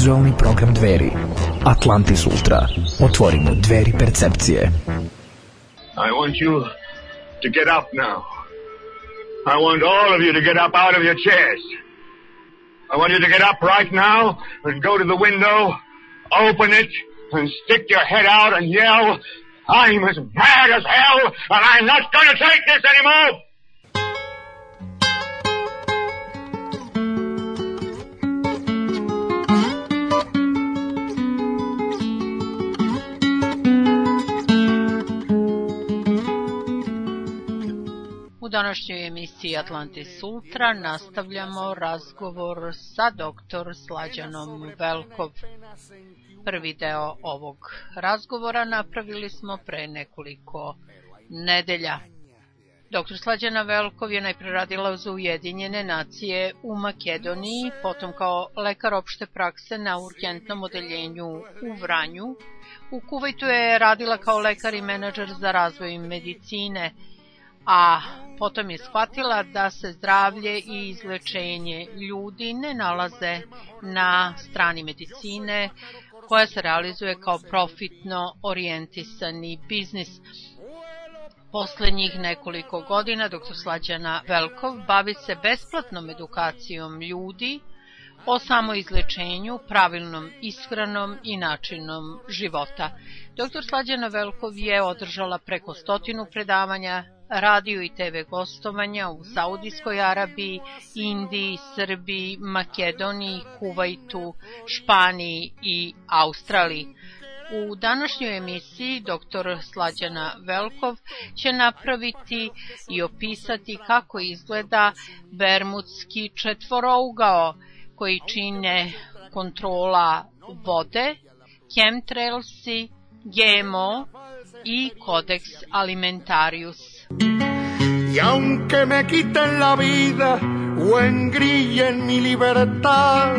Audiovizualni program Dveri. Atlantis Ultra. Otvorimo dveri percepcije. I want you to get up now. I want all of you to get up out of your chairs. I want you to get up right now and go to the window, open it, and stick your head out and yell, I'm as mad as hell, and I'm not going to take this anymore! Današnjoj emisiji Atlantis Ultra nastavljamo razgovor sa doktor Slađanom Velkov. Prvi deo ovog razgovora napravili smo pre nekoliko nedelja. Dr. Slađana Velkov je najpre radila za Ujedinjene nacije u Makedoniji, potom kao lekar opšte prakse na urgentnom odeljenju u Vranju. U Kuvajtu je radila kao lekar i menadžer za razvoj medicine, a potom je shvatila da se zdravlje i izlečenje ljudi ne nalaze na strani medicine koja se realizuje kao profitno orijentisani biznis. Poslednjih nekoliko godina dr. Slađana Velkov bavi se besplatnom edukacijom ljudi o samoizlečenju, pravilnom ishranom i načinom života. Dr. Slađana Velkov je održala preko stotinu predavanja, radio i TV gostovanja u Saudijskoj Arabiji, Indiji, Srbiji, Makedoniji, Kuvajtu, Španiji i Australiji. U današnjoj emisiji dr. Slađana Velkov će napraviti i opisati kako izgleda bermudski četvorougao koji čine kontrola vode, chemtrailsi, GMO i Codex Alimentarius. Y aunque me quiten la vida o engrillen mi libertad,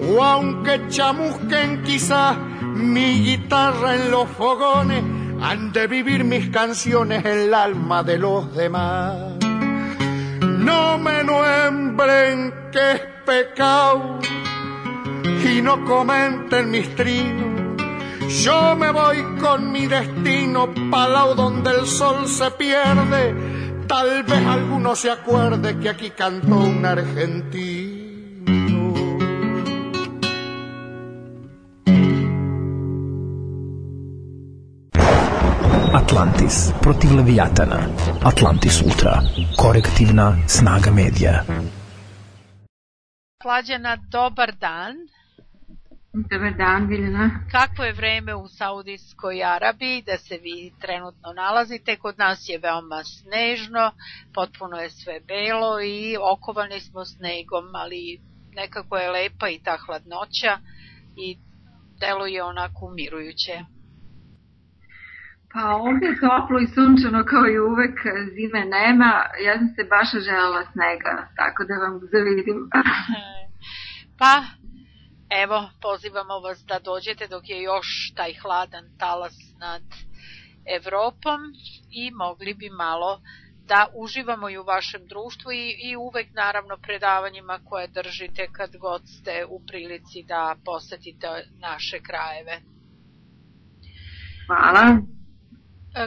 o aunque chamusquen quizá mi guitarra en los fogones, han de vivir mis canciones en el alma de los demás. No me nuembren que es pecado y no comenten mis trinos. Yo me voy con mi destino palao donde el sol se pierde. Tal vez alguno se acuerde que aquí cantó un argentino. Atlantis protiv Leviatana. Atlantis Ultra. Korektivna snaga medija. Slađana, dobar dan. Dobar dan, Biljana. Kakvo je vreme u Saudijskoj Arabiji da se vi trenutno nalazite? Kod nas je veoma snežno, potpuno je sve belo i okovani smo snegom, ali nekako je lepa i ta hladnoća i deluje onako umirujuće. Pa ovde je toplo i sunčano kao i uvek, zime nema, ja sam se baš želela snega, tako da vam zavidim. pa, evo, pozivamo vas da dođete dok je još taj hladan talas nad Evropom i mogli bi malo da uživamo i u vašem društvu i, i uvek naravno predavanjima koje držite kad god ste u prilici da posetite naše krajeve. Hvala.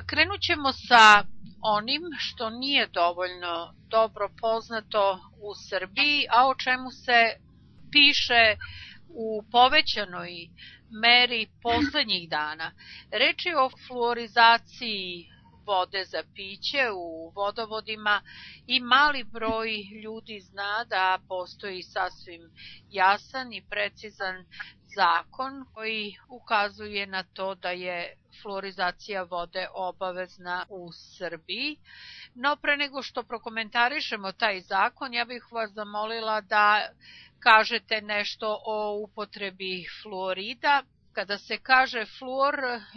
Krenut ćemo sa onim što nije dovoljno dobro poznato u Srbiji, a o čemu se piše u povećanoj meri poslednjih dana. Reč je o fluorizaciji vode za piće u vodovodima i mali broj ljudi zna da postoji sasvim jasan i precizan zakon koji ukazuje na to da je fluorizacija vode obavezna u Srbiji. No pre nego što prokomentarišemo taj zakon, ja bih vas zamolila da kažete nešto o upotrebi fluorida. Kada se kaže fluor,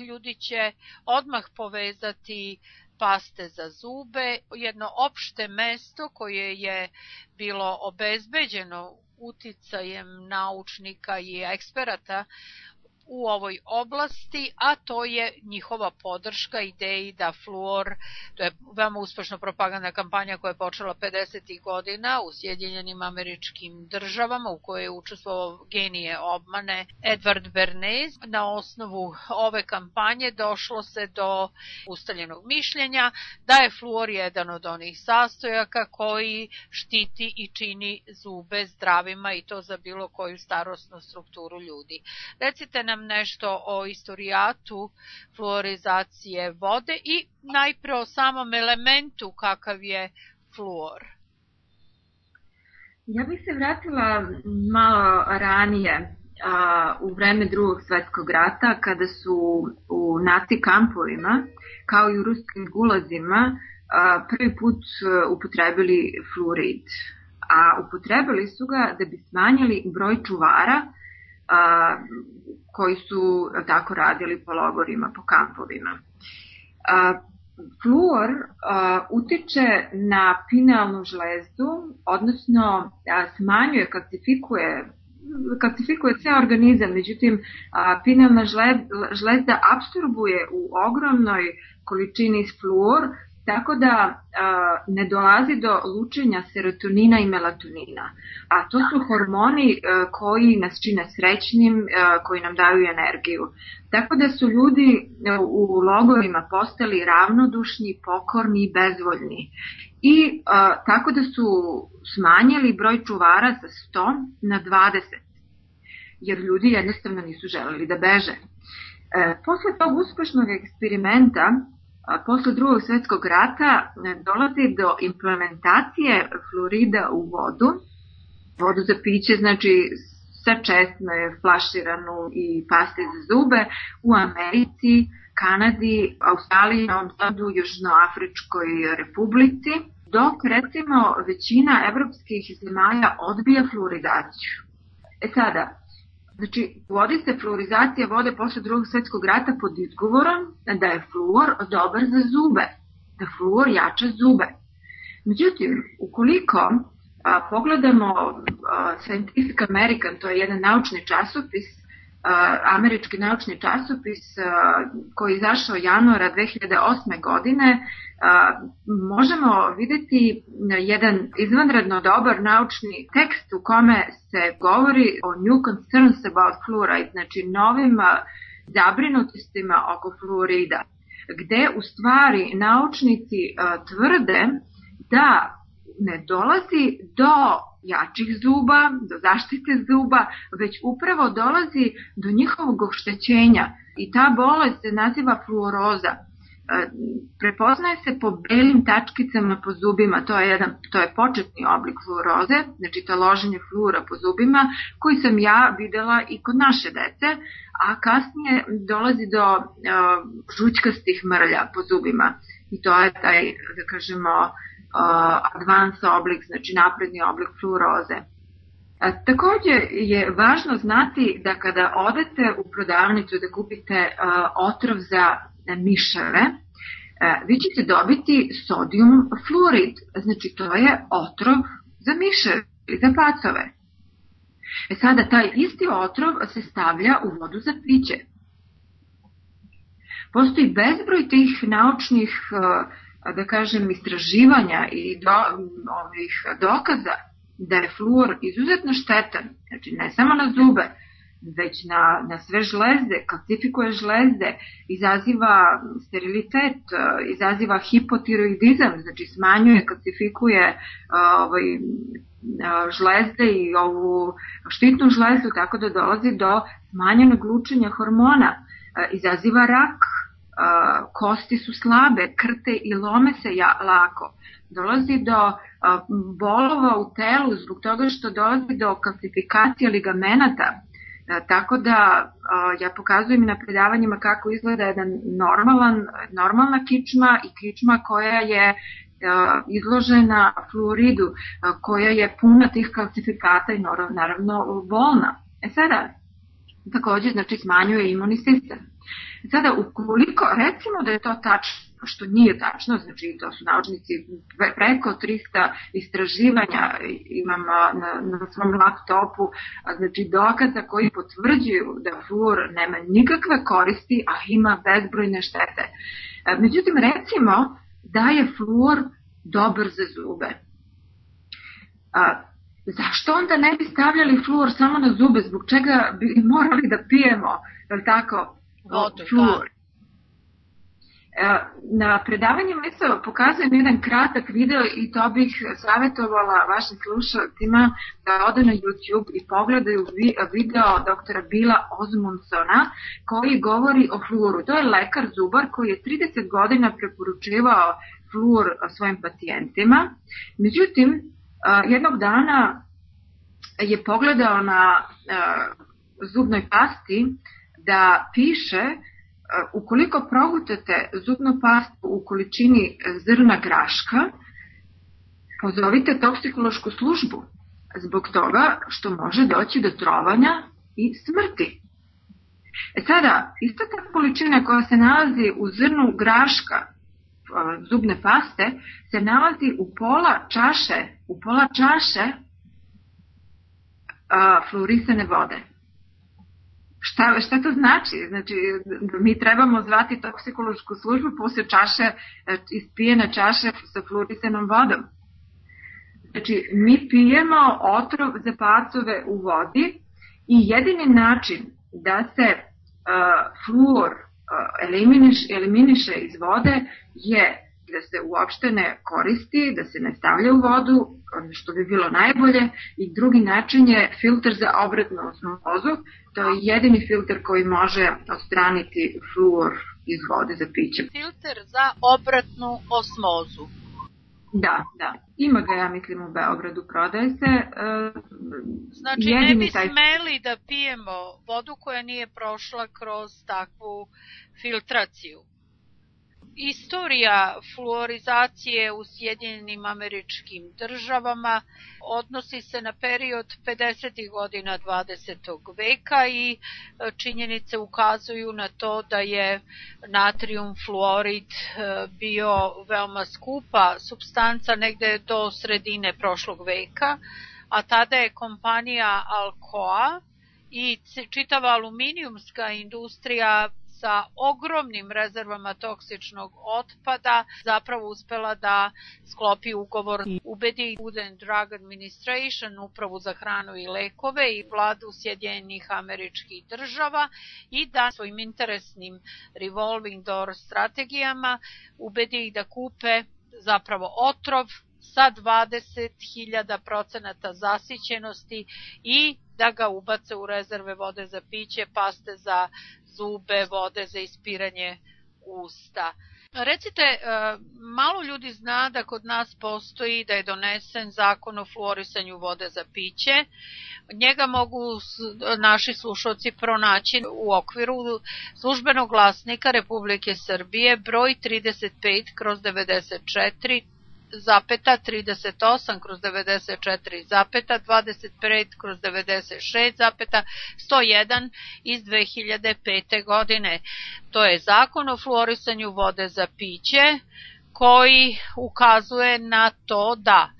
ljudi će odmah povezati paste za zube, jedno opšte mesto koje je bilo obezbeđeno uticajem naučnika i eksperata u ovoj oblasti, a to je njihova podrška ideji da fluor, to je veoma uspešna propagandna kampanja koja je počela 50. godina u Sjedinjenim američkim državama u kojoj je učestvovao genije obmane Edward Bernays. Na osnovu ove kampanje došlo se do ustaljenog mišljenja da je fluor jedan od onih sastojaka koji štiti i čini zube zdravima i to za bilo koju starostnu strukturu ljudi. Recite nam nešto o istorijatu fluorizacije vode i najpre o samom elementu kakav je fluor. Ja bih se vratila malo ranije, a, u vreme drugog svetskog rata, kada su u naci kampovima, kao i u ruskim gulazima, a, prvi put upotrebili fluorid. A upotrebili su ga da bi smanjili broj čuvara a, koji su tako radili po logorima, po kampovima. A, fluor a, utiče na pinealnu žlezdu, odnosno a, smanjuje, kalcifikuje kalcifikuje ceo organizam, međutim pinealna žlezda absorbuje u ogromnoj količini fluor Tako da a, ne dolazi do lučenja serotonina i melatonina. A to su hormoni a, koji nas čine srećnim, a, koji nam daju energiju. Tako da su ljudi u logorima postali ravnodušni, pokorni i bezvoljni. I a, tako da su smanjili broj čuvara sa 100 na 20. Jer ljudi jednostavno nisu želeli da beže. E, posle tog uspešnog eksperimenta posle drugog svetskog rata e, dolazi do implementacije fluorida u vodu, vodu za piće, znači sa česme, flaširanu i paste za zube u Americi, Kanadi, Australiji, Novom Sadu, Južnoafričkoj republici, dok recimo većina evropskih zemalja odbija fluoridaciju. E sada, Znači, vodi se fluorizacija vode posle drugog svetskog rata pod izgovorom da je fluor dobar za zube, da fluor jača zube. Međutim, ukoliko a, pogledamo a, Scientific American, to je jedan naučni časopis, američki naučni časopis koji je izašao januara 2008. godine, možemo videti jedan izvanredno dobar naučni tekst u kome se govori o new concerns about fluoride, znači novim zabrinutostima oko fluorida, gde u stvari naučnici tvrde da ne dolazi do jačih zuba, do zaštite zuba, već upravo dolazi do njihovog oštećenja. I ta bolest se naziva fluoroza. Prepoznaje se po belim tačkicama po zubima, to je, jedan, to je početni oblik fluoroze, znači to loženje fluora po zubima, koji sam ja videla i kod naše dece, a kasnije dolazi do uh, žućkastih mrlja po zubima. I to je taj, da kažemo, uh, advanced oblik, znači napredni oblik fluoroze. A, takođe je važno znati da kada odete u prodavnicu da kupite uh, otrov za miševe, e, vi ćete dobiti sodijum fluorid, znači to je otrov za miševe ili za pacove. E sada, taj isti otrov se stavlja u vodu za piće. Postoji bezbroj tih naučnih, e, da kažem, istraživanja i do, ovih dokaza da je fluor izuzetno štetan, znači ne samo na zube, već na, na sve žlezde, kalcifikuje žlezde, izaziva sterilitet, izaziva hipotiroidizam, znači smanjuje, kalcifikuje ovaj, žlezde i ovu štitnu žlezdu tako da dolazi do smanjenog lučenja hormona, izaziva rak, kosti su slabe, krte i lome se ja, lako. Dolazi do bolova u telu zbog toga što dolazi do kalcifikacije ligamenata, E, tako da ja pokazujem na predavanjima kako izgleda jedan normalan, normalna kičma i kičma koja je e, izložena fluoridu, e, koja je puna tih kalcifikata i naravno bolna. E sada, takođe znači smanjuje imunni sistem. Sada, ukoliko, recimo da je to tačno, što nije tačno, znači to su naučnici preko 300 istraživanja imam na, na svom laptopu, znači dokaza koji potvrđuju da fluor nema nikakve koristi, a ima bezbrojne štete. Međutim, recimo da je fluor dobar za zube. A, zašto onda ne bi stavljali fluor samo na zube? Zbog čega bi morali da pijemo, je tako, Da. Na predavanju isto pokazujem jedan kratak video i to bih savjetovala vašim slušalcima da ode na YouTube i pogledaju video doktora Bila Osmundsona koji govori o fluoru. To je lekar zubar koji je 30 godina preporučivao fluor svojim pacijentima. Međutim, jednog dana je pogledao na zubnoj pasti da piše e, ukoliko progutate zubnu pastu u količini zrna graška, pozovite toksikološku službu zbog toga što može doći do trovanja i smrti. E sada, ista ta količina koja se nalazi u zrnu graška e, zubne paste se nalazi u pola čaše, u pola čaše a, fluorisane vode. Šta, šta to znači? Znači, mi trebamo zvati toksikološku službu posle čaše, e, ispijene čaše sa fluorisanom vodom. Znači, mi pijemo otrov za pacove u vodi i jedini način da se uh, fluor uh, eliminiš, eliminiše iz vode je da se uopšte ne koristi, da se ne stavlja u vodu, što bi bilo najbolje, i drugi način je filter za obratnu osmozu, to je jedini filter koji može odstraniti fluor iz vode za piće. Filter za obratnu osmozu. Da, da. Ima ga, ja mislim, u Beogradu, prodaje se. Uh, znači, ne bi taj... smeli da pijemo vodu koja nije prošla kroz takvu filtraciju. Istorija fluorizacije u Sjedinjenim američkim državama odnosi se na period 50. godina 20. veka i e, činjenice ukazuju na to da je natrium fluorid e, bio veoma skupa substanca negde do sredine prošlog veka, a tada je kompanija Alcoa i čitava aluminijumska industrija sa ogromnim rezervama toksičnog otpada zapravo uspela da sklopi ugovor ubedi Food and Drug Administration, upravu za hranu i lekove i vladu Sjedinjenih američkih država i da svojim interesnim revolving door strategijama ubedi ih da kupe zapravo otrov sa 20.000 procenata zasićenosti i da ga ubace u rezerve vode za piće, paste za zube, vode za ispiranje usta. Recite, e, malo ljudi zna da kod nas postoji da je donesen zakon o fluorisanju vode za piće. Njega mogu naši slušalci pronaći u okviru službenog glasnika Republike Srbije broj 35 kroz 94 zapeta 38 kroz 94 zapeta 25 kroz 96 zapeta 101 iz 2005. godine. To je zakon o fluorisanju vode za piće koji ukazuje na to da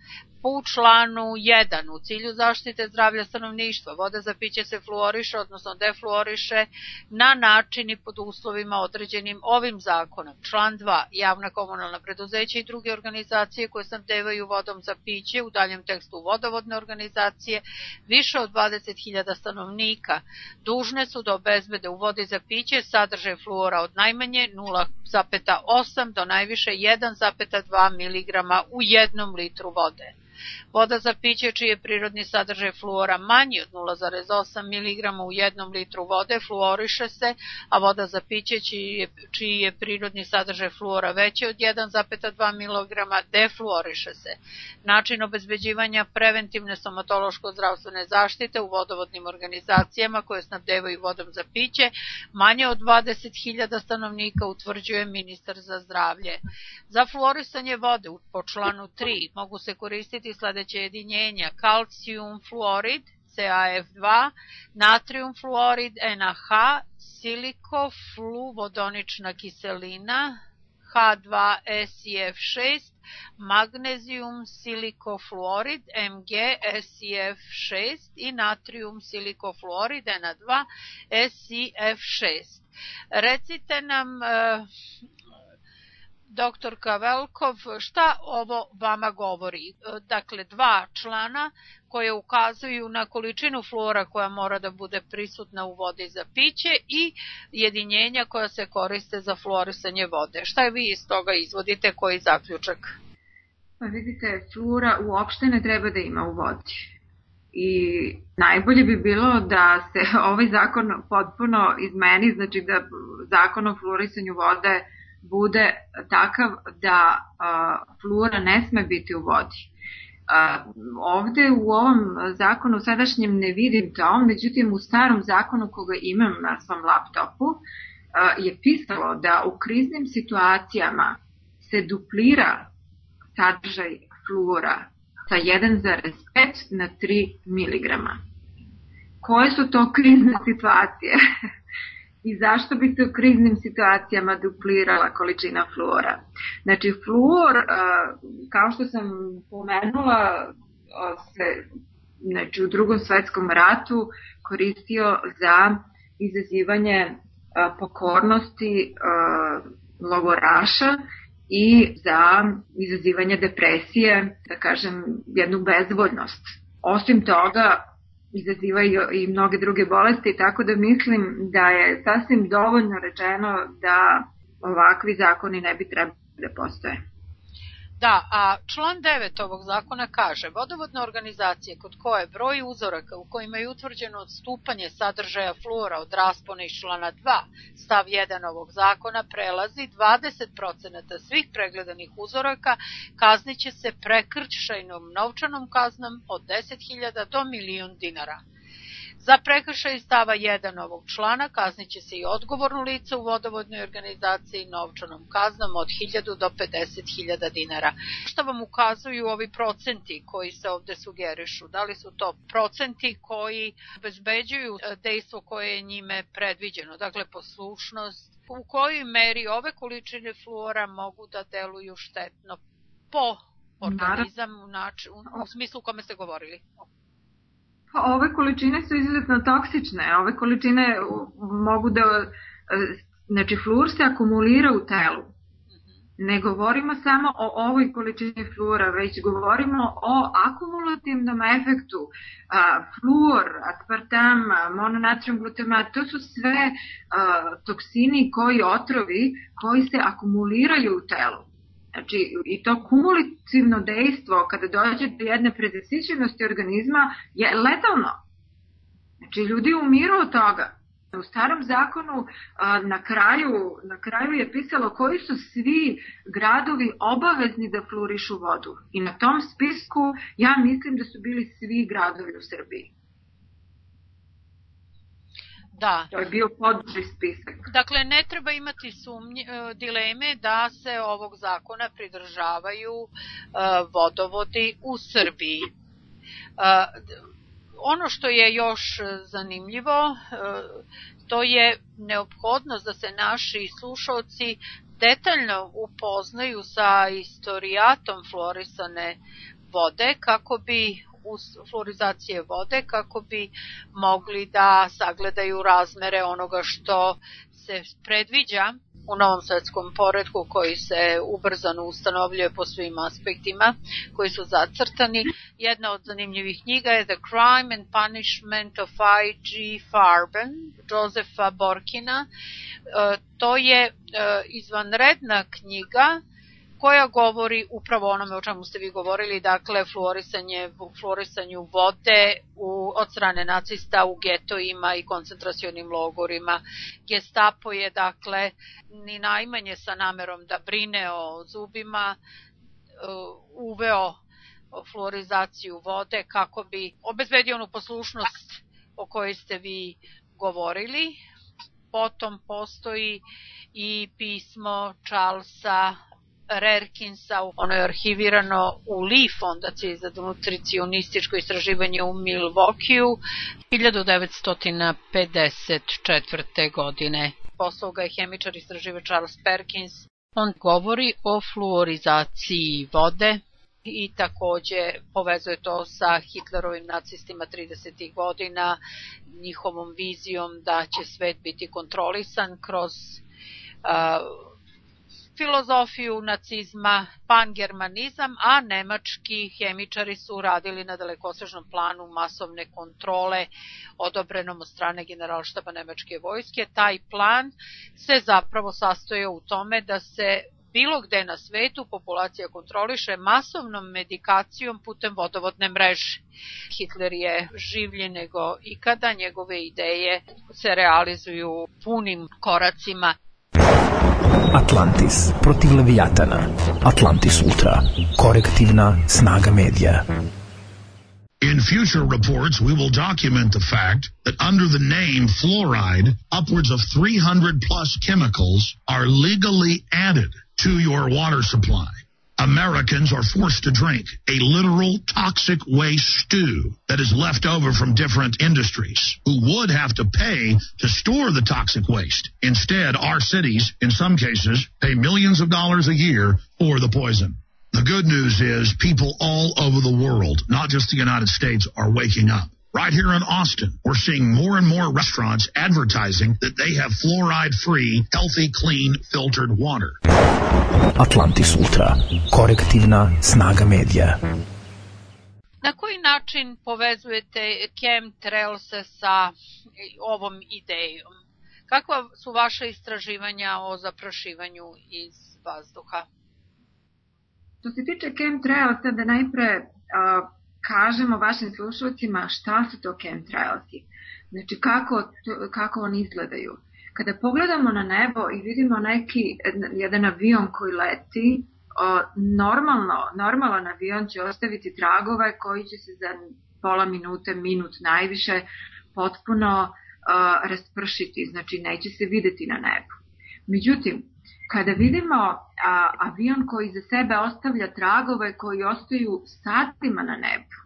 u članu 1 u cilju zaštite zdravlja stanovništva voda za piće se fluoriše, odnosno defluoriše na način i pod uslovima određenim ovim zakonom. Član 2. Javna komunalna preduzeća i druge organizacije koje snabdevaju vodom za piće u daljem tekstu vodovodne organizacije više od 20.000 stanovnika dužne su da obezbede u vodi za piće sadržaj fluora od najmanje 0,8 do najviše 1,2 mg u jednom litru vode. Voda za piće čiji je prirodni sadržaj fluora manji od 0,8 mg u jednom litru vode fluoriše se, a voda za piće čiji je, čiji je prirodni sadržaj fluora veći od 1,2 mg defluoriše se. Način obezbeđivanja preventivne stomatološko-zdravstvene zaštite u vodovodnim organizacijama koje snabdevaju vodom za piće manje od 20.000 stanovnika utvrđuje ministar za zdravlje. Za fluorisanje vode po članu 3 mogu se koristiti sledeće jedinjenja kalcijum fluorid CAF2, natrium fluorid NaH, silikofluvodonična kiselina, H2SiF6, magnezijum silikofluorid MgSiF6 i natrium silikofluorid Na2 SiF6. Recite nam e, doktorka Velkov, šta ovo vama govori? Dakle, dva člana koje ukazuju na količinu flora koja mora da bude prisutna u vodi za piće i jedinjenja koja se koriste za fluorisanje vode. Šta je vi iz toga izvodite, koji zaključak? Pa vidite, flora uopšte ne treba da ima u vodi. I najbolje bi bilo da se ovaj zakon potpuno izmeni, znači da zakon o fluorisanju vode bude takav da a, flura ne sme biti u vodi. A, ovde u ovom zakonu sadašnjem ne vidim to, međutim u starom zakonu koga imam na svom laptopu a, je pisalo da u kriznim situacijama se duplira sadržaj fluora sa 1,5 na 3 mg. Koje su to krizne situacije? i zašto bi se u kriznim situacijama duplirala količina fluora. Znači, fluor, kao što sam pomenula, se znači, u drugom svetskom ratu koristio za izazivanje pokornosti logoraša i za izazivanje depresije, da kažem, jednu bezvoljnost. Osim toga, izazivaju i mnoge druge bolesti, tako da mislim da je sasvim dovoljno rečeno da ovakvi zakoni ne bi trebali da postoje. Da, a član 9 ovog zakona kaže vodovodne organizacije kod koje broj uzoraka u kojima je utvrđeno odstupanje sadržaja fluora od raspona iz člana 2 stav 1 ovog zakona prelazi 20% svih pregledanih uzoraka kazniće se prekršajnom novčanom kaznom od 10.000 do milijun dinara. Za prekršaj stava 1 ovog člana kazniće se i odgovorno lice u vodovodnoj organizaciji novčanom kaznom od 1000 do 50.000 dinara. Šta vam ukazuju ovi procenti koji se ovde sugerišu? Da li su to procenti koji obezbeđuju e, dejstvo koje je njime predviđeno, dakle poslušnost, u kojoj meri ove količine fluora mogu da deluju štetno po organizam u, način, u, u smislu u kome ste govorili? Pa ove količine su izuzetno toksične. Ove količine mogu da... Znači, fluor se akumulira u telu. Ne govorimo samo o ovoj količini fluora, već govorimo o akumulativnom efektu. A, fluor, aspartam, mononatrium glutamat, to su sve a, toksini koji otrovi koji se akumuliraju u telu. Znači, i to kumulativno dejstvo kada dođe do jedne predesičenosti organizma je letalno. Znači, ljudi umiru od toga. U starom zakonu na kraju, na kraju je pisalo koji su svi gradovi obavezni da flurišu vodu. I na tom spisku ja mislim da su bili svi gradovi u Srbiji. Da. To je bio područni spisak. Dakle, ne treba imati sumnje, e, dileme da se ovog zakona pridržavaju uh, vodovodi u Srbiji. Uh, ono što je još zanimljivo, uh, to je neophodnost da se naši slušalci detaljno upoznaju sa istorijatom fluorisane vode kako bi fluorizacije vode kako bi mogli da sagledaju razmere onoga što se predviđa u novom svetskom poredku koji se ubrzano ustanovljuje po svim aspektima koji su zacrtani. Jedna od zanimljivih knjiga je The Crime and Punishment of I.G. Farben, Josefa Borkina. E, to je e, izvanredna knjiga koja govori upravo onome o čemu ste vi govorili, dakle fluorisanje, fluorisanju vode u, od strane nacista u getojima i koncentracionim logorima. Gestapo je dakle ni najmanje sa namerom da brine o zubima uh, uveo fluorizaciju vode kako bi obezbedio onu poslušnost o kojoj ste vi govorili. Potom postoji i pismo Charlesa Rerkinsa, ono je arhivirano u Lee fondaciji za nutricionističko istraživanje u Milvokiju 1954. godine. Poslao ga je hemičar istraživač Charles Perkins. On govori o fluorizaciji vode, i takođe povezuje to sa Hitlerovim nacistima 30. godina, njihovom vizijom da će svet biti kontrolisan kroz uh, filozofiju nacizma, pangermanizam, a nemački hemičari su radili na dalekosežnom planu masovne kontrole odobrenom od strane generalštaba nemačke vojske. Taj plan se zapravo sastoje u tome da se bilo gde na svetu populacija kontroliše masovnom medikacijom putem vodovodne mreže. Hitler je življi nego ikada, njegove ideje se realizuju punim koracima Atlantis protiv. Atlantis Ultra. Korektivna snaga medija. In future reports, we will document the fact that under the name fluoride, upwards of 300 plus chemicals are legally added to your water supply. Americans are forced to drink a literal toxic waste stew that is left over from different industries who would have to pay to store the toxic waste. Instead, our cities, in some cases, pay millions of dollars a year for the poison. The good news is people all over the world, not just the United States, are waking up. Right here in Austin, we're seeing more and more restaurants advertising that they have fluoride-free, healthy, clean, filtered water. Atlantis Ultra. Korektivna snaga medija. Na koji način povezujete chemtrails sa ovom idejom? Kakva su vaše istraživanja o zaprašivanju iz vazduha? Što se tiče chemtrailsa, da najpre uh, kažemo vašim slušalcima šta su to chemtrailsi. Znači kako, kako oni izgledaju. Kada pogledamo na nebo i vidimo neki jedan avion koji leti, o, normalno, normalan avion će ostaviti tragove koji će se za pola minute, minut najviše potpuno o, raspršiti, znači neće se videti na nebu. Međutim, kada vidimo a, avion koji za sebe ostavlja tragove koji ostaju satima na nebu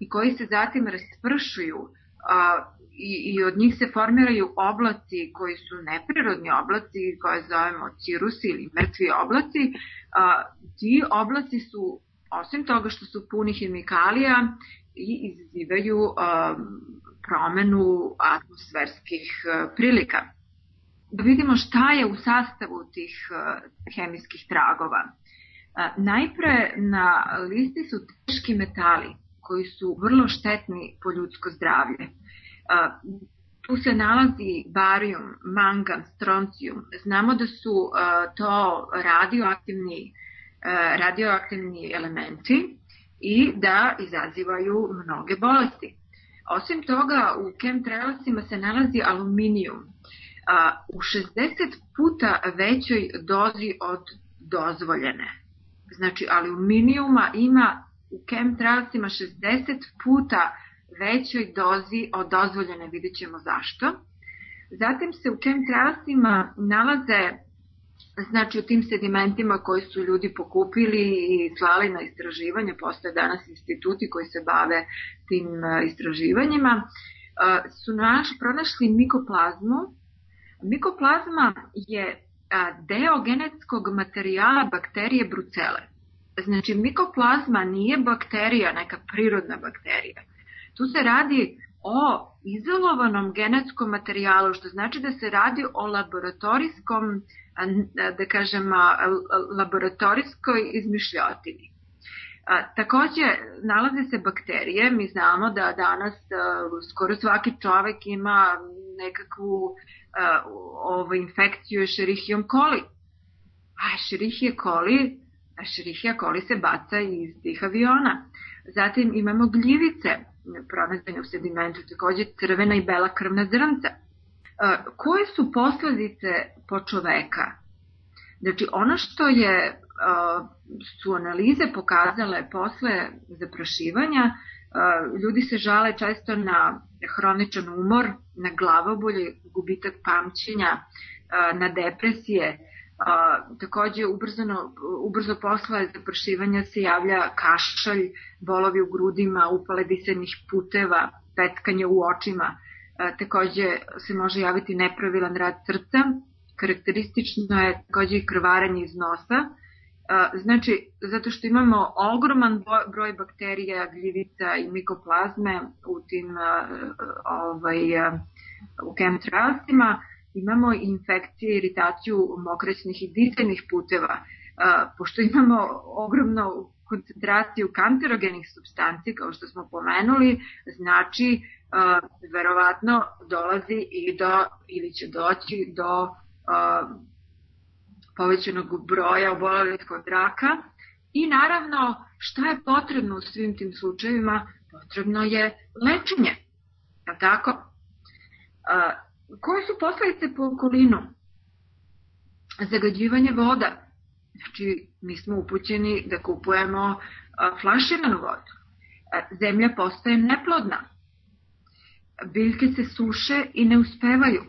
i koji se zatim raspršuju a, i, i od njih se formiraju oblaci koji su neprirodni oblaci koje zovemo cirusi ili mrtvi oblaci, a, ti oblaci su osim toga što su puni hemikalija i izazivaju a, promenu atmosferskih prilika da vidimo šta je u sastavu tih uh, hemijskih tragova. Uh, najpre na listi su teški metali koji su vrlo štetni po ljudsko zdravlje. Uh, tu se nalazi barium, mangan, stroncijum. Znamo da su to radioaktivni, radioaktivni elementi i da izazivaju mnoge bolesti. Osim toga, u chemtrailersima se nalazi aluminijum, a, u 60 puta većoj dozi od dozvoljene. Znači, aluminijuma ima u chemtrailsima 60 puta većoj dozi od dozvoljene, vidjet ćemo zašto. Zatim se u chemtrailsima nalaze znači u tim sedimentima koji su ljudi pokupili i slali na istraživanje, postoje danas instituti koji se bave tim istraživanjima, su naš, pronašli mikoplazmu Mikoplazma je deo genetskog materijala bakterije brucele. Znači, mikoplazma nije bakterija, neka prirodna bakterija. Tu se radi o izolovanom genetskom materijalu, što znači da se radi o laboratorijskom, da kažem, laboratorijskoj izmišljotini. Takođe, nalaze se bakterije, mi znamo da danas skoro svaki čovek ima nekakvu uh, ovo, infekciju Escherichium coli. A Escherichia coli, Escherichia coli se baca iz tih aviona. Zatim imamo gljivice, pronađene u sedimentu, takođe crvena i bela krvna zrnca. Uh, koje su posledice po čoveka? Znači, ono što je uh, su analize pokazale posle zaprašivanja, ljudi se žale često na hroničan umor, na glavobolje, gubitak pamćenja, na depresije, A, takođe, ubrzano, ubrzo posle zapršivanja se javlja kašalj, bolovi u grudima, upale disenih puteva, peckanje u očima. A, takođe se može javiti nepravilan rad srca, karakteristično je takođe i krvaranje iz nosa, Znači, zato što imamo ogroman broj bakterija, gljivica i mikoplazme u tim ovaj, u chemtrailsima, imamo infekcije, iritaciju mokrećnih i disajnih puteva. Pošto imamo ogromno koncentraciju kancerogenih substanci, kao što smo pomenuli, znači verovatno dolazi i do, ili će doći do povećanog broja obolelih od raka i naravno šta je potrebno u svim tim slučajevima? Potrebno je lečenje. Je tako? A, koje su posledice po okolinu? Zagađivanje voda. Znači, mi smo upućeni da kupujemo a, flaširanu vodu. A, zemlja postaje neplodna. Biljke se suše i ne uspevaju.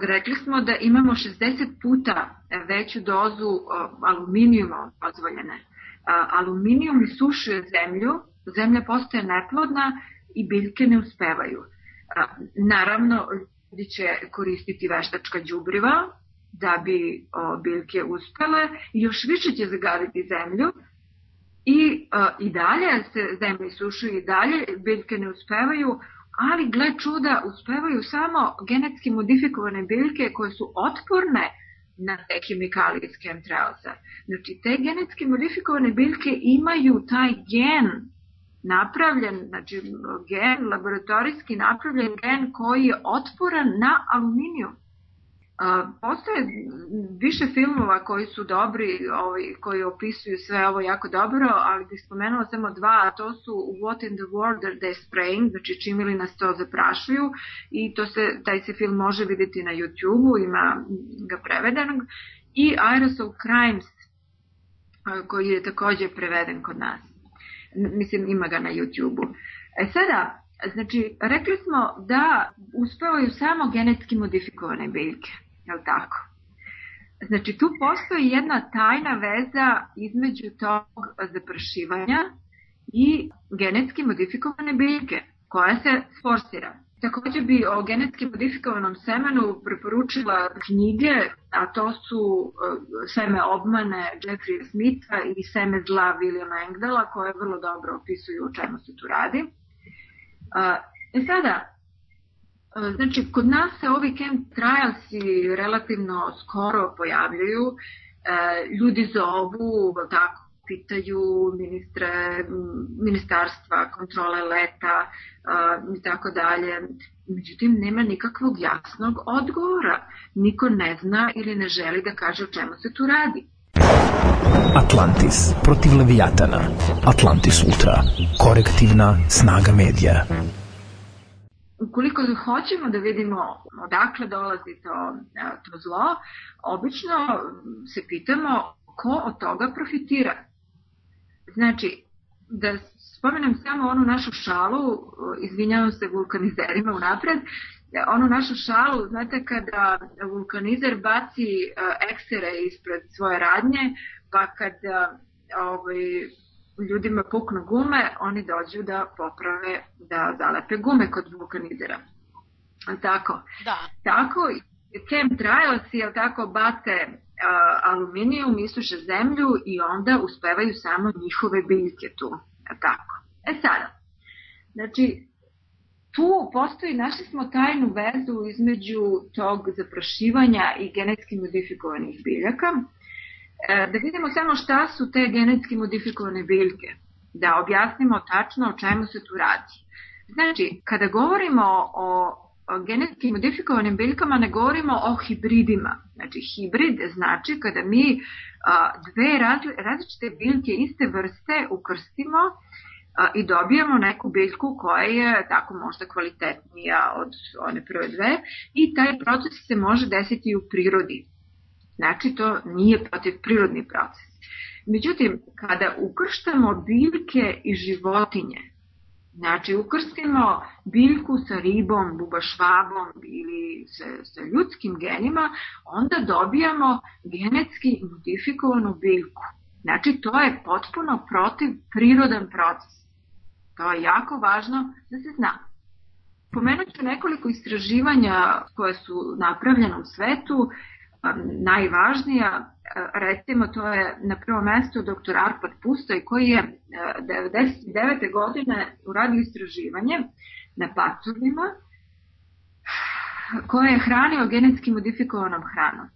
Rekli smo da imamo 60 puta veću dozu aluminijuma dozvoljene. Aluminijum isušuje zemlju, zemlja postaje neplodna i biljke ne uspevaju. Naravno, ljudi će koristiti veštačka đubriva da bi biljke uspele i još više će zagaditi zemlju i, i dalje se zemlja isušuje i dalje, biljke ne uspevaju, ali gle čuda, uspevaju samo genetski modifikovane biljke koje su otporne na te hemikalije iz chemtrailsa. Znači, te genetski modifikovane biljke imaju taj gen napravljen, znači gen, laboratorijski napravljen gen koji je otporan na aluminijum. Postoje više filmova koji su dobri, ovaj, koji opisuju sve ovo jako dobro, ali bih spomenula samo dva, a to su What in the World Are They Spraying, znači čim li nas to zaprašuju i to se, taj se film može videti na YouTube-u, ima ga prevedenog, i Aerosol Crimes, koji je takođe preveden kod nas. Mislim, ima ga na YouTube-u. E sada, Znači, rekli smo da uspevaju samo genetski modifikovane biljke je li tako? Znači, tu postoji jedna tajna veza između tog zapršivanja i genetski modifikovane biljke, koja se sforsira. Takođe bi o genetski modifikovanom semenu preporučila knjige, a to su e, Seme obmane Jeffrey Smitha i Seme zla Williama Engdala, koje vrlo dobro opisuju o čemu se tu radi. E sada, E, znači, kod nas se ovi camp trialsi relativno skoro pojavljaju. E, ljudi zovu, tako, pitaju ministre, ministarstva, kontrole leta e, i tako dalje. Međutim, nema nikakvog jasnog odgovora. Niko ne zna ili ne želi da kaže o čemu se tu radi. Atlantis protiv Leviatana. Atlantis Ultra. Korektivna snaga medija ukoliko hoćemo da vidimo odakle dolazi to, to zlo, obično se pitamo ko od toga profitira. Znači, da spomenem samo onu našu šalu, izvinjavam se vulkanizerima unapred, onu našu šalu, znate kada vulkanizer baci eksere ispred svoje radnje, pa kada ovaj, ljudima puknu gume, oni dođu da poprave, da zalepe gume kod vulkanizera. Tako. Da. Tako, chemtrails je tako bace a, aluminijum, isuše zemlju i onda uspevaju samo njihove biljke tu. Tako. E sada, znači, tu postoji, našli smo tajnu vezu između tog zaprašivanja i genetski modifikovanih biljaka da vidimo samo šta su te genetski modifikovane biljke, da objasnimo tačno o čemu se tu radi. Znači, kada govorimo o, genetski modifikovanim biljkama, ne govorimo o hibridima. Znači, hibrid znači kada mi dve različite biljke iste vrste ukrstimo i dobijemo neku biljku koja je tako možda kvalitetnija od one prve dve i taj proces se može desiti u prirodi. Znači, to nije protiv prirodni proces. Međutim, kada ukrštamo biljke i životinje, Znači, ukrstimo biljku sa ribom, bubašvabom ili sa, sa ljudskim genima, onda dobijamo genetski modifikovanu biljku. Znači, to je potpuno protiv prirodan proces. To je jako važno da se zna. Pomenut ću nekoliko istraživanja koje su napravljene u svetu najvažnija, recimo to je na prvo mesto dr. Arpad Pustoj koji je 99. godine uradio istraživanje na pacovima koje je hranio genetski modifikovanom hranom.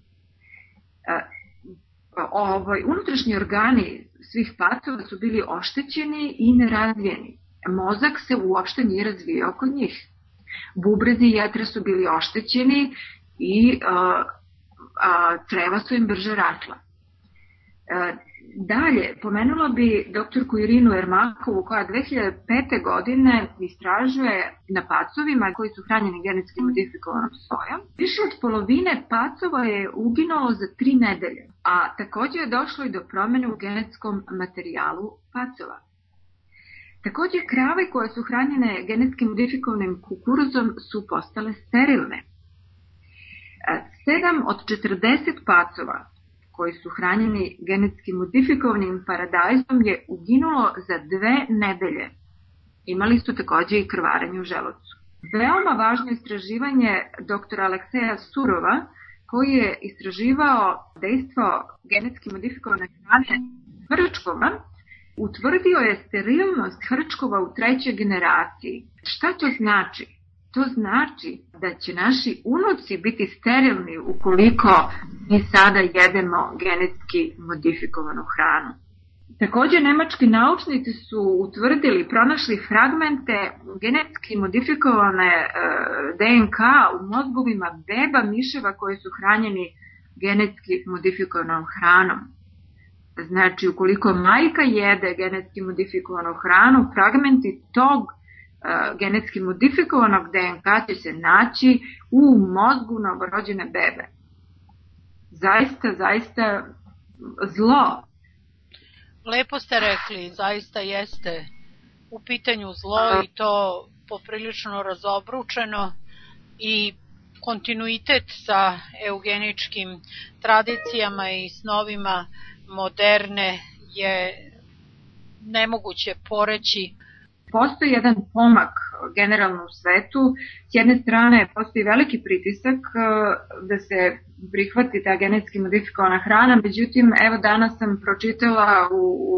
Ovaj, unutrašnji organi svih pacova su bili oštećeni i nerazvijeni. Mozak se uopšte nije razvijao kod njih. Bubrezi i jetre su bili oštećeni i a, creva su im brže rasla. E, dalje, pomenula bi doktorku Irinu Ermakovu koja 2005. godine istražuje na pacovima koji su hranjeni genetski modifikovanom sojom. Više od polovine pacova je uginulo za tri nedelje, a takođe je došlo i do promene u genetskom materijalu pacova. Takođe, krave koje su hranjene genetski modifikovanim kukuruzom su postale sterilne. 7 od 40 pacova koji su hranjeni genetski modifikovanim paradajzom je uginulo za dve nedelje. Imali su takođe i krvarenje u želucu. Veoma važno istraživanje dr. Alekseja Surova, koji je istraživao dejstvo genetski modifikovane hrane hrčkova, utvrdio je sterilnost hrčkova u trećoj generaciji. Šta to znači? To znači da će naši unuci biti sterilni ukoliko mi sada jedemo genetski modifikovanu hranu. Takođe, nemački naučnici su utvrdili, pronašli fragmente genetski modifikovane e, DNK u mozgovima beba miševa koji su hranjeni genetski modifikovanom hranom. Znači, ukoliko majka jede genetski modifikovanu hranu, fragmenti tog genetski modifikovanog DNK će se naći u mozgu novorođene bebe. Zaista, zaista zlo. Lepo ste rekli, zaista jeste u pitanju zlo i to poprilično razobručeno i kontinuitet sa eugeničkim tradicijama i snovima moderne je nemoguće poreći postoji jedan pomak generalno u svetu. S jedne strane postoji veliki pritisak e, da se prihvati ta genetski modifikovana hrana, međutim evo danas sam pročitala u, u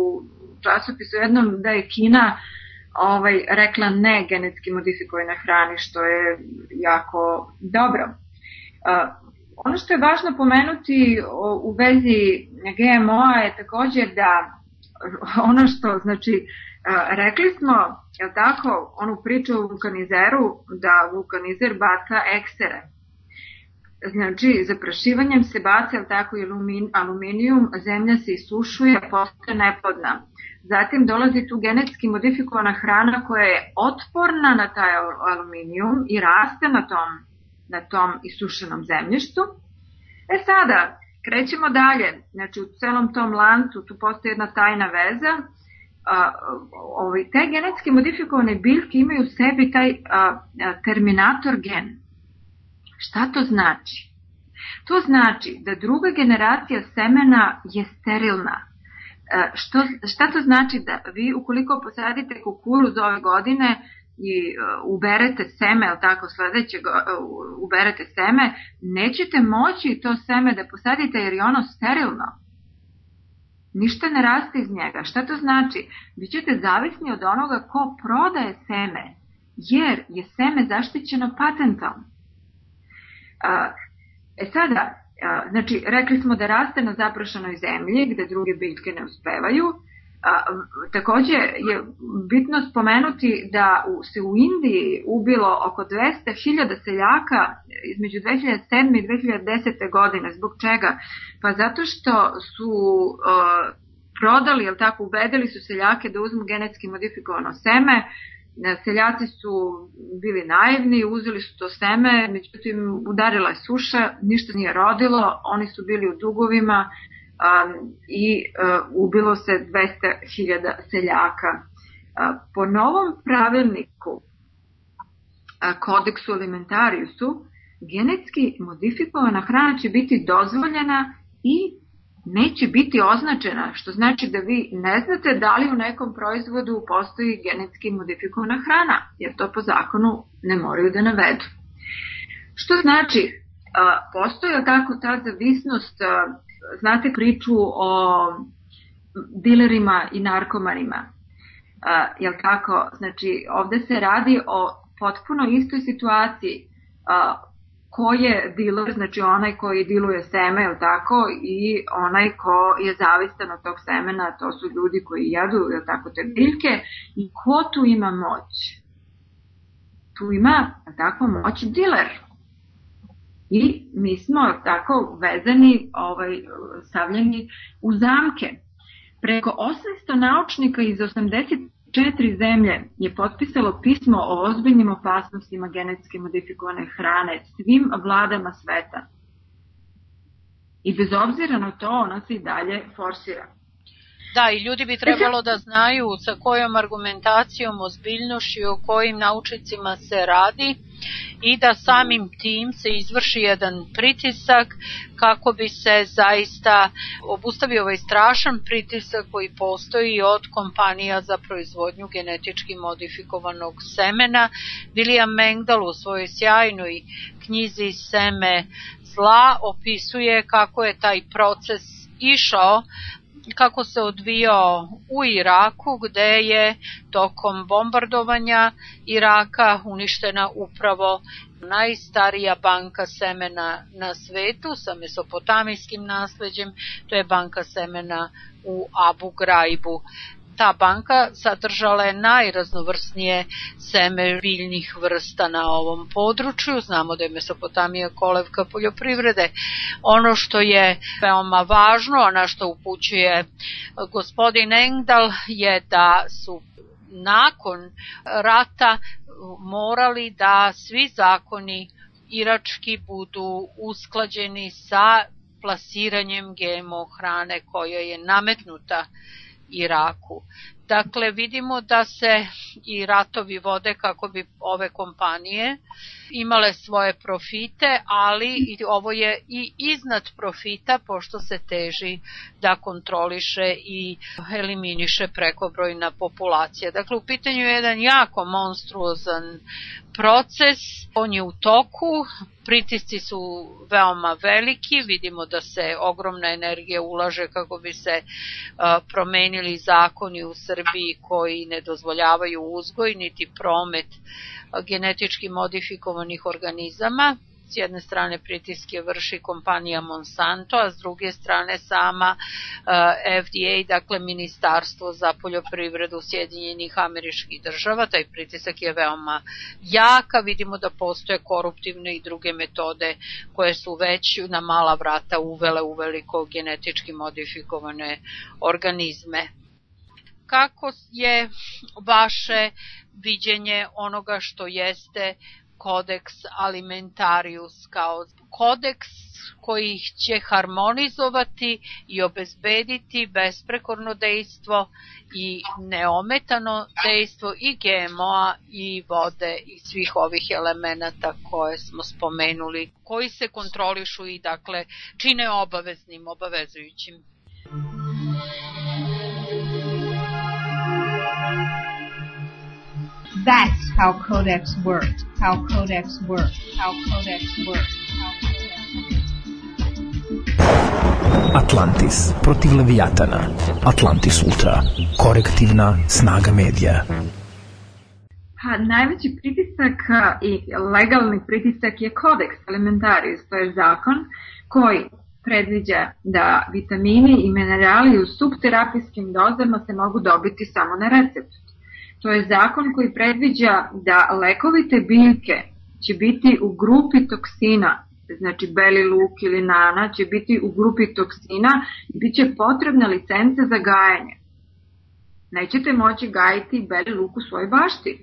časopisu jednom da je Kina ovaj, rekla ne genetski modifikovane hrani, što je jako dobro. Uh, ono što je važno pomenuti u vezi GMO-a je takođe da ono što znači rekli smo, je tako, onu priču o vulkanizeru, da vulkanizer baca eksere. Znači, zaprašivanjem se baca, je tako, i aluminijum, zemlja se isušuje, postaje neplodna. Zatim dolazi tu genetski modifikovana hrana koja je otporna na taj aluminijum i raste na tom, na tom isušenom zemljištu. E sada, krećemo dalje. Znači, u celom tom lancu tu postoji jedna tajna veza a, ovaj, te genetski modifikovane biljke imaju u sebi taj a, terminator gen. Šta to znači? To znači da druga generacija semena je sterilna. A, što, šta to znači da vi ukoliko posadite kukuruz ove godine i uh, uberete seme, ali tako sledećeg uh, uberete seme, nećete moći to seme da posadite jer je ono sterilno Ništa ne raste iz njega. Šta to znači? Bićete zavisni od onoga ko prodaje seme, jer je seme zaštićeno patentom. E sada, znači, rekli smo da raste na zaprašanoj zemlji, gde druge biljke ne uspevaju, A, takođe je bitno spomenuti da u, se u Indiji ubilo oko 200.000 seljaka između 2007. i 2010. godine. Zbog čega? Pa zato što su uh, prodali, jel tako, ubedili su seljake da uzmu genetski modifikovano seme, seljaci su bili naivni, uzeli su to seme, međutim udarila je suša, ništa nije rodilo, oni su bili u dugovima, um, i uh, ubilo se 200.000 seljaka. Po novom pravilniku kodeksu alimentariusu, genetski modifikovana hrana će biti dozvoljena i neće biti označena, što znači da vi ne znate da li u nekom proizvodu postoji genetski modifikovana hrana, jer to po zakonu ne moraju da navedu. Što znači, postoji tako ta zavisnost, znate priču o dilerima i narkomanima, jel tako? Znači, ovde se radi o potpuno istoj situaciji ko je diler, znači onaj koji diluje seme, je tako, i onaj ko je zavistan od tog semena, to su ljudi koji jedu, je tako, te biljke, i ko tu ima moć? Tu ima, je tako, moć diler. I mi smo tako vezani, ovaj, stavljeni u zamke. Preko 800 naučnika iz 80 četiri zemlje je potpisalo pismo o ozbiljnim opasnostima genetski modifikovane hrane svim vladama sveta. I bez obzira na to, ona se i dalje forsira. Da, i ljudi bi trebalo da znaju sa kojom argumentacijom, ozbiljnošću i o kojim naučnicima se radi i da samim tim se izvrši jedan pritisak kako bi se zaista obustavio ovaj strašan pritisak koji postoji od kompanija za proizvodnju genetički modifikovanog semena. William Mengdal u svojoj sjajnoj knjizi Seme zla opisuje kako je taj proces išao kako se odvijao u Iraku gde je tokom bombardovanja Iraka uništena upravo najstarija banka semena na svetu sa mesopotamijskim nasleđem, to je banka semena u Abu Graibu ta banka sadržala je najraznovrsnije seme biljnih vrsta na ovom području. Znamo da je Mesopotamija kolevka poljoprivrede. Ono što je veoma važno, a na što upućuje gospodin Engdal, je da su nakon rata morali da svi zakoni irački budu usklađeni sa plasiranjem GMO hrane koja je nametnuta Iraku. Dakle, vidimo da se i ratovi vode kako bi ove kompanije imale svoje profite, ali ovo je i iznad profita pošto se teži da kontroliše i eliminiše prekobrojna populacija. Dakle, u pitanju je jedan jako monstruozan proces, on je u toku, pritisci su veoma veliki, vidimo da se ogromna energija ulaže kako bi se promenili zakoni u Srbiji koji ne dozvoljavaju uzgoj niti promet genetički modifikovanih organizama. S jedne strane pritiske vrši kompanija Monsanto, a s druge strane sama uh, FDA, dakle Ministarstvo za poljoprivredu Sjedinjenih američkih država. Taj pritisak je veoma jaka, vidimo da postoje koruptivne i druge metode koje su već na mala vrata uvele u veliko genetički modifikovane organizme kako je vaše viđenje onoga što jeste kodeks alimentarius kao kodeks koji će harmonizovati i obezbediti besprekorno dejstvo i neometano dejstvo i GMO-a i vode i svih ovih elemenata koje smo spomenuli, koji se kontrolišu i dakle čine obaveznim, obavezujućim. That's how Codex worked. How Codex worked. How Codex worked. Atlantis protiv Leviatana. Atlantis Ultra. Korektivna snaga medija. Pa, najveći pritisak i legalni pritisak je kodeks alimentarius, to je zakon koji predviđa da vitamini i minerali u subterapijskim dozama se mogu dobiti samo na recept. To je zakon koji predviđa da lekovite biljke će biti u grupi toksina, znači beli luk ili nana će biti u grupi toksina i bit će potrebna licenca za gajanje. Nećete moći gajiti beli luk u svojoj bašti. E,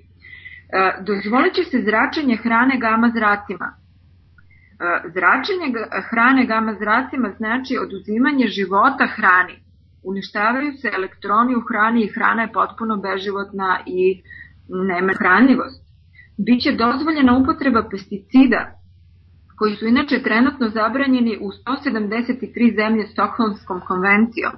dozvolit će se zračenje hrane gama zracima. E, zračenje hrane gama zracima znači oduzimanje života hrani. Uništavaju se elektroni u hrani i hrana je potpuno beživotna i nema hranljivost. Biće dozvoljena upotreba pesticida koji su inače trenutno zabranjeni u 173 zemlje Stokholmskom konvencijom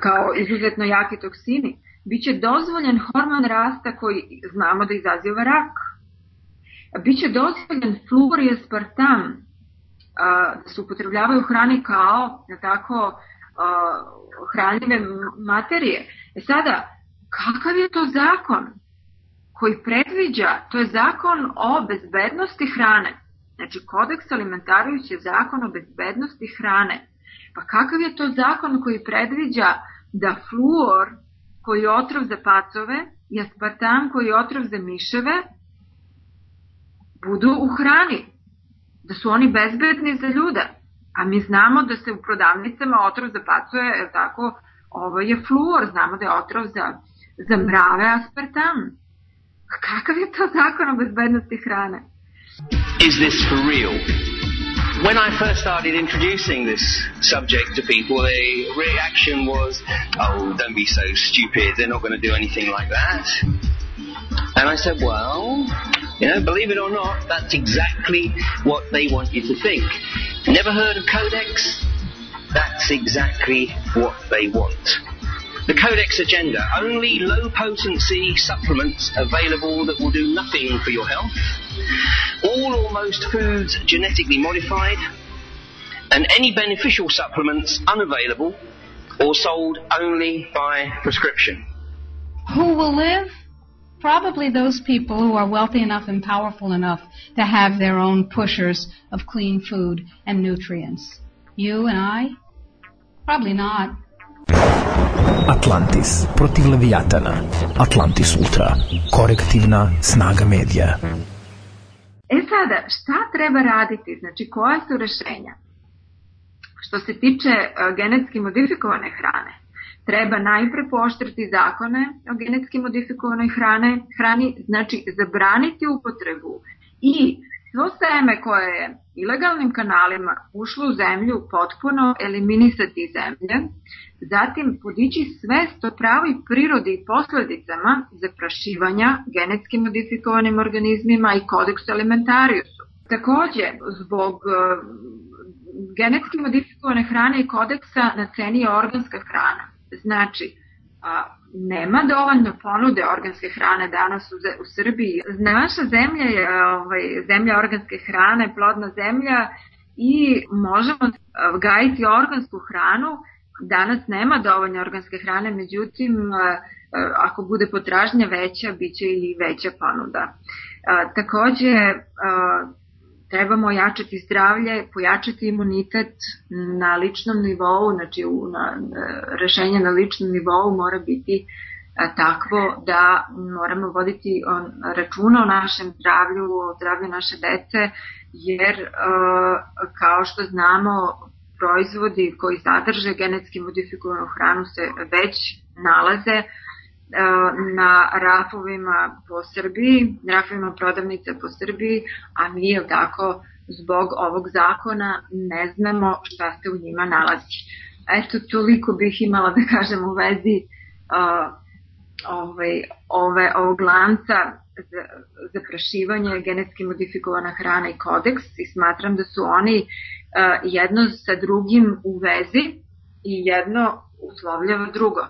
kao izuzetno jaki toksini. Biće dozvoljen hormon rasta koji znamo da izaziva rak. Biće dozvoljen fluor i aspartam da se upotrebljavaju u hrani kao tako hranljive materije. E sada, kakav je to zakon koji predviđa, to je zakon o bezbednosti hrane. Znači, kodeks alimentarijuć je zakon o bezbednosti hrane. Pa kakav je to zakon koji predviđa da fluor koji je otrov za pacove i aspartam koji je otrov za miševe budu u hrani, da su oni bezbedni za ljude. A mi znamo da se u prodavnicama otrov za pacove, je tako, ovo je fluor, znamo da je otrov za, za mrave aspartam. Kakav je to zakon o bezbednosti hrane? Is this for real? When I first started introducing this subject to people, the reaction was, oh, don't be so stupid, they're not going to do anything like that. And I said, well, you know, believe it or not, that's exactly what they want you to think. Never heard of Codex? That's exactly what they want. The Codex agenda, only low potency supplements available that will do nothing for your health. All or most foods genetically modified, and any beneficial supplements unavailable or sold only by prescription. Who will live? Probably those people who are wealthy enough and powerful enough to have their own pushers of clean food and nutrients. You and I? Probably not. Atlantis protiv Leviatana. Atlantis Ultra. Korektivna snaga medija. E sada, šta treba raditi? Znači, koja su rešenja? Što se tiče uh, genetski modifikovane hrane, treba najpre pooštriti zakone o genetski modifikovanoj hrane, hrani, znači zabraniti upotrebu i svo seme koje je ilegalnim kanalima ušlo u zemlju potpuno eliminisati zemlje, zatim podići svest o pravoj prirodi i posledicama zaprašivanja genetski modifikovanim organizmima i kodeksu alimentariusu. Takođe, zbog uh, genetski modifikovane hrane i kodeksa na ceni je organska hrana. Znači, a, nema dovoljno ponude organske hrane danas u, u Srbiji. Naša zemlja je ovaj, zemlja organske hrane, plodna zemlja i možemo gajiti organsku hranu. Danas nema dovoljno organske hrane, međutim, ako bude potražnja veća, bit će i veća ponuda. Takođe, trebamo ojačati zdravlje, pojačati imunitet na ličnom nivou, znači u, na, rešenje na ličnom nivou mora biti a, takvo da moramo voditi on, računa o našem zdravlju, o zdravlju naše dece, jer a, kao što znamo proizvodi koji sadrže genetski modifikovanu hranu se već nalaze na rafovima po Srbiji, rafovima prodavnica po Srbiji, a mi je tako zbog ovog zakona ne znamo šta se u njima nalazi. Eto, toliko bih imala da kažem u vezi uh, ovaj, ove, ovog lanca za, za prašivanje genetski modifikovana hrana i kodeks i smatram da su oni uh, jedno sa drugim u vezi i jedno uslovljava drugo.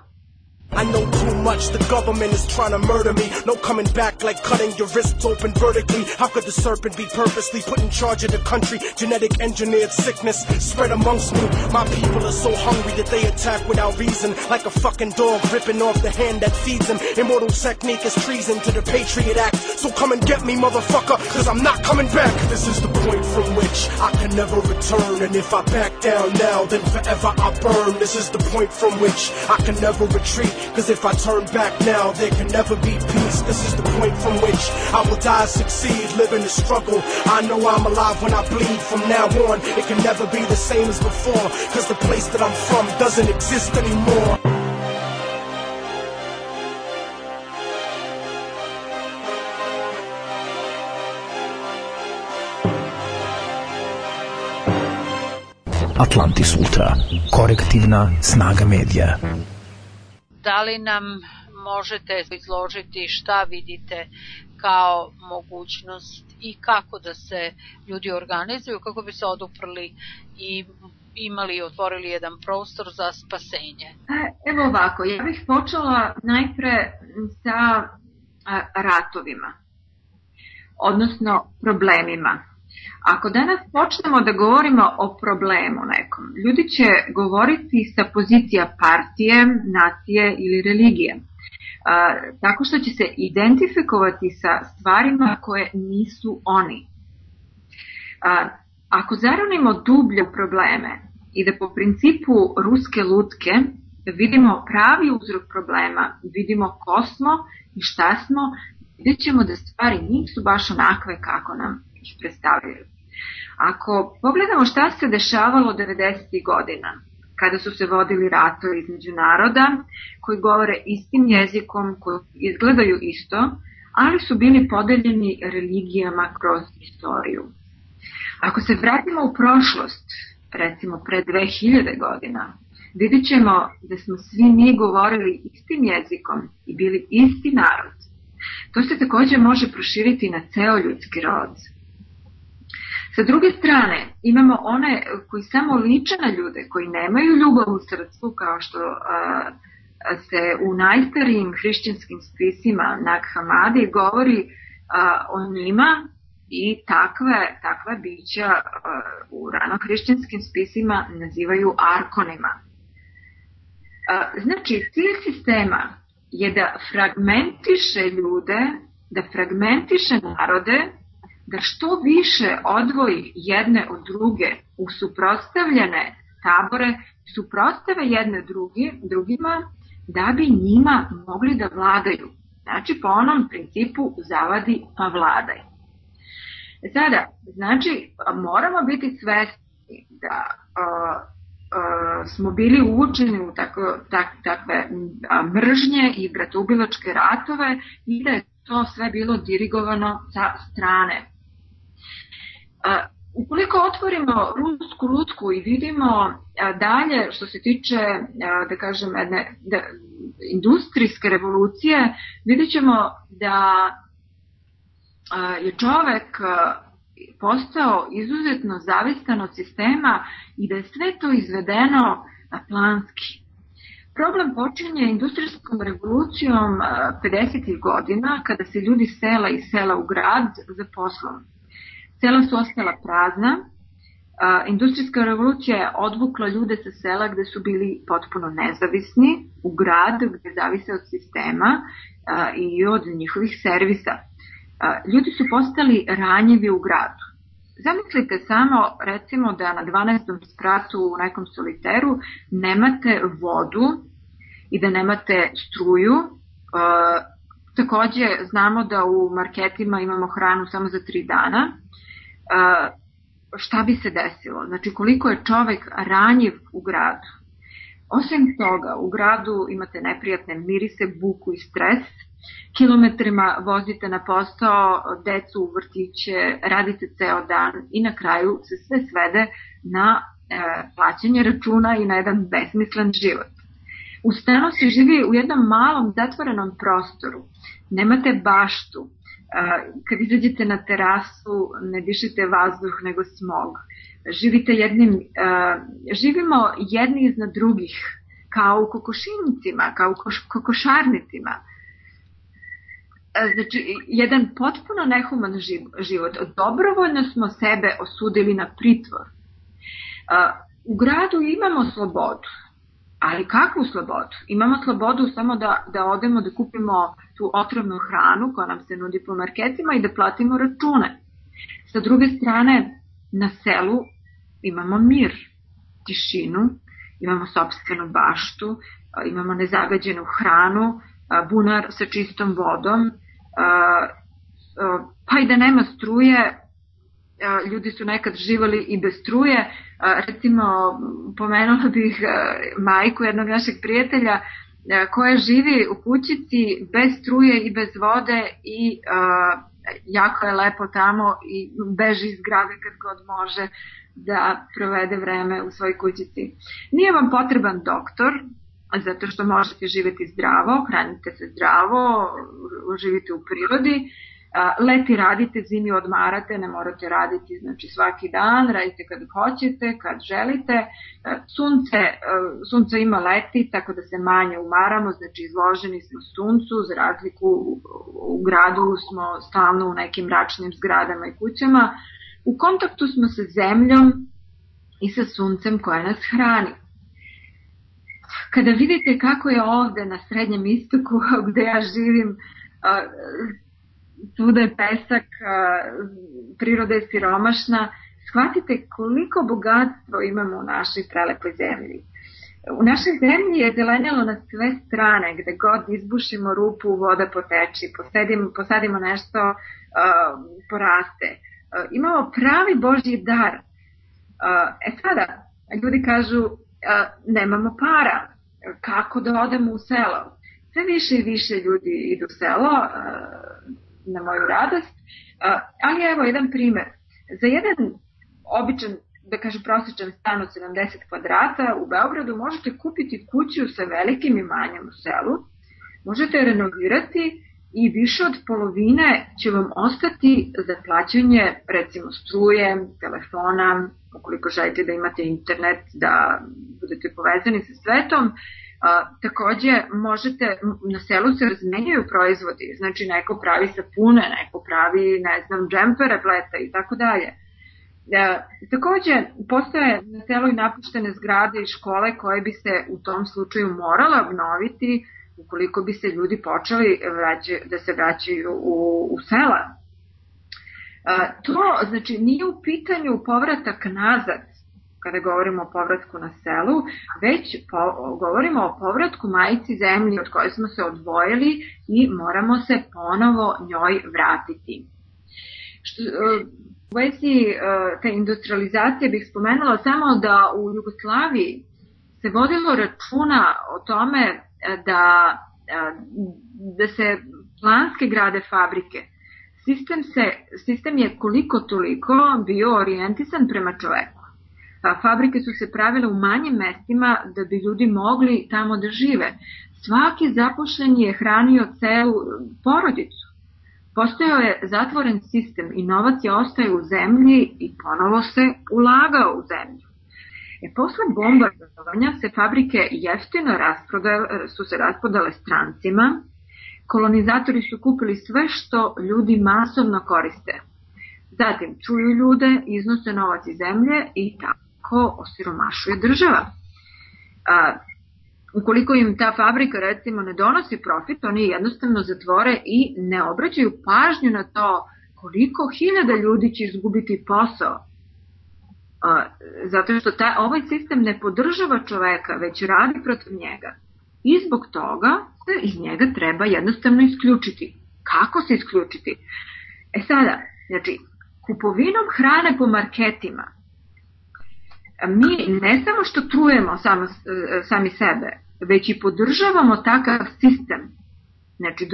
I know too much, the government is trying to murder me. No coming back like cutting your wrists open vertically. How could the serpent be purposely put in charge of the country? Genetic engineered sickness spread amongst me. My people are so hungry that they attack without reason. Like a fucking dog ripping off the hand that feeds them. Immortal technique is treason to the Patriot Act. So come and get me, motherfucker, cause I'm not coming back. This is the point from which I can never return. And if I back down now, then forever I burn. This is the point from which I can never retreat. Cause if I turn back now, there can never be peace. This is the point from which I will die, succeed, live in the struggle. I know I'm alive when I bleed. From now on, it can never be the same as before. Cause the place that I'm from doesn't exist anymore. Atlantis Ultra, korektivna snaga medija. Da li nam možete izložiti šta vidite kao mogućnost i kako da se ljudi organizuju kako bi se oduprli i imali i otvorili jedan prostor za spasenje? E, evo ovako, ja bih počela najpre sa ratovima, odnosno problemima. Ako danas počnemo da govorimo o problemu nekom, ljudi će govoriti sa pozicija partije, nacije ili religije. A, tako što će se identifikovati sa stvarima koje nisu oni. A, ako zaronimo dublje probleme i da po principu ruske lutke vidimo pravi uzrok problema, vidimo ko smo i šta smo, vidjet ćemo da stvari nisu baš onakve kako nam ih predstavljaju. Ako pogledamo šta se dešavalo 90. godina, kada su se vodili ratovi između naroda, koji govore istim jezikom, koji izgledaju isto, ali su bili podeljeni religijama kroz istoriju. Ako se vratimo u prošlost, recimo pre 2000 godina, vidit ćemo da smo svi mi govorili istim jezikom i bili isti narod. To se takođe može proširiti na ceo ljudski rod. Sa druge strane, imamo one koji samo liče na ljude, koji nemaju ljubav u srcu, kao što se u najstarijim hrišćanskim spisima Nag Hammadi govori o njima i takve, takva bića u ranohrišćanskim spisima nazivaju arkonima. A, znači, cilj sistema je da fragmentiše ljude, da fragmentiše narode, da što više odvoji jedne od druge u suprostavljene tabore, suprostave jedne drugi, drugima, da bi njima mogli da vladaju. Znači, po onom principu zavadi pa vladaj. E sada, znači, moramo biti svesni da uh, uh, smo bili uvučeni u tako, tak, takve mržnje i bratoubilačke ratove i da je to sve bilo dirigovano sa strane A, ukoliko otvorimo rusku lutku i vidimo dalje što se tiče, da kažem, jedne da, industrijske revolucije, vidjet ćemo da je čovek postao izuzetno zavistan od sistema i da je sve to izvedeno planski. Problem počinje industrijskom revolucijom 50. godina kada se ljudi sela i sela u grad za poslom. Sela su ostala prazna, a, industrijska revolucija je odvukla ljude sa sela gde su bili potpuno nezavisni u grad gde zavise od sistema a, i od njihovih servisa. A, ljudi su postali ranjivi u gradu. Zamislite samo, recimo, da na 12. spratu u nekom soliteru nemate vodu i da nemate struju. E, takođe, znamo da u marketima imamo hranu samo za tri dana šta bi se desilo? Znači koliko je čovek ranjiv u gradu. Osim toga, u gradu imate neprijatne mirise, buku i stres, kilometrima vozite na posao, decu u vrtiće, radite ceo dan i na kraju se sve svede na e, plaćanje računa i na jedan besmislen život. U stanu se živi u jednom malom zatvorenom prostoru. Nemate baštu, kad izađete na terasu ne dišite vazduh nego smog. Živite jednim, živimo jedni iznad drugih, kao u kokošinicima, kao u kokošarnicima. Znači, jedan potpuno nehuman život. Dobrovoljno smo sebe osudili na pritvor. U gradu imamo slobodu, ali kakvu slobodu? Imamo slobodu samo da, da odemo da kupimo tu otrovnu hranu koja nam se nudi po marketima i da platimo račune. Sa druge strane, na selu imamo mir, tišinu, imamo sobstvenu baštu, imamo nezagađenu hranu, bunar sa čistom vodom, pa i da nema struje, ljudi su nekad živali i bez struje. Recimo, pomenula bih majku jednog našeg prijatelja koja živi u kućici bez struje i bez vode i jako je lepo tamo i beži iz grada kad god može da provede vreme u svojoj kućici. Nije vam potreban doktor, zato što možete živeti zdravo, hranite se zdravo, živite u prirodi, leti radite, zimi odmarate, ne morate raditi znači svaki dan, radite kad hoćete, kad želite. Sunce, sunce ima leti, tako da se manje umaramo, znači izloženi smo suncu, za razliku u gradu smo stalno u nekim mračnim zgradama i kućama. U kontaktu smo sa zemljom i sa suncem koje nas hrani. Kada vidite kako je ovde na Srednjem istoku gde ja živim, svuda je pesak, priroda je siromašna, shvatite koliko bogatstvo imamo u našoj prelepoj zemlji. U našoj zemlji je zelenjalo na sve strane, gde god izbušimo rupu, voda poteči, posadimo, posadimo nešto, poraste. Imamo pravi Božji dar. E sada, ljudi kažu, nemamo para, kako da odemo u selo? Sve više i više ljudi idu u selo, na moju radost. Ali evo jedan primer. Za jedan običan da kažem prosječan stan od 70 kvadrata u Beogradu možete kupiti kuću sa velikim imanjem u selu, možete renovirati i više od polovine će vam ostati za plaćanje recimo struje, telefona, ukoliko želite da imate internet, da budete povezani sa svetom, A, takođe, možete, na selu se razmenjuju proizvodi, znači neko pravi sapune, neko pravi, ne znam, džempere pleta i tako dalje. E, takođe, postoje na selu i napuštene zgrade i škole koje bi se u tom slučaju morale obnoviti ukoliko bi se ljudi počeli vraća, da se vraćaju u, u sela. E, to, znači, nije u pitanju povratak nazad, kada govorimo o povratku na selu, već po, govorimo o povratku majici zemlji od koje smo se odvojili i moramo se ponovo njoj vratiti. Što, e, u vezi e, te industrializacije bih spomenula samo da u Jugoslaviji se vodilo računa o tome e, da, da se planske grade fabrike. Sistem, se, sistem je koliko toliko bio orijentisan prema čoveku fabrike su se pravile u manjim mestima da bi ljudi mogli tamo da žive. Svaki zapošljen je hranio celu porodicu. Postojao je zatvoren sistem i novac je ostaje u zemlji i ponovo se ulagao u zemlju. E, posle bombardovanja se fabrike jeftino rasprodale, su se raspodale strancima, kolonizatori su kupili sve što ljudi masovno koriste. Zatim čuju ljude, iznose novac iz zemlje i tako tako osiromašuje država. A, ukoliko im ta fabrika recimo ne donosi profit, oni jednostavno zatvore i ne obraćaju pažnju na to koliko hiljada ljudi će izgubiti posao. A, zato što ta, ovaj sistem ne podržava čoveka, već radi protiv njega. I zbog toga se iz njega treba jednostavno isključiti. Kako se isključiti? E sada, znači, kupovinom hrane po marketima, mi ne samo što trujemo samo, e, sami sebe, već i podržavamo takav sistem. Znači,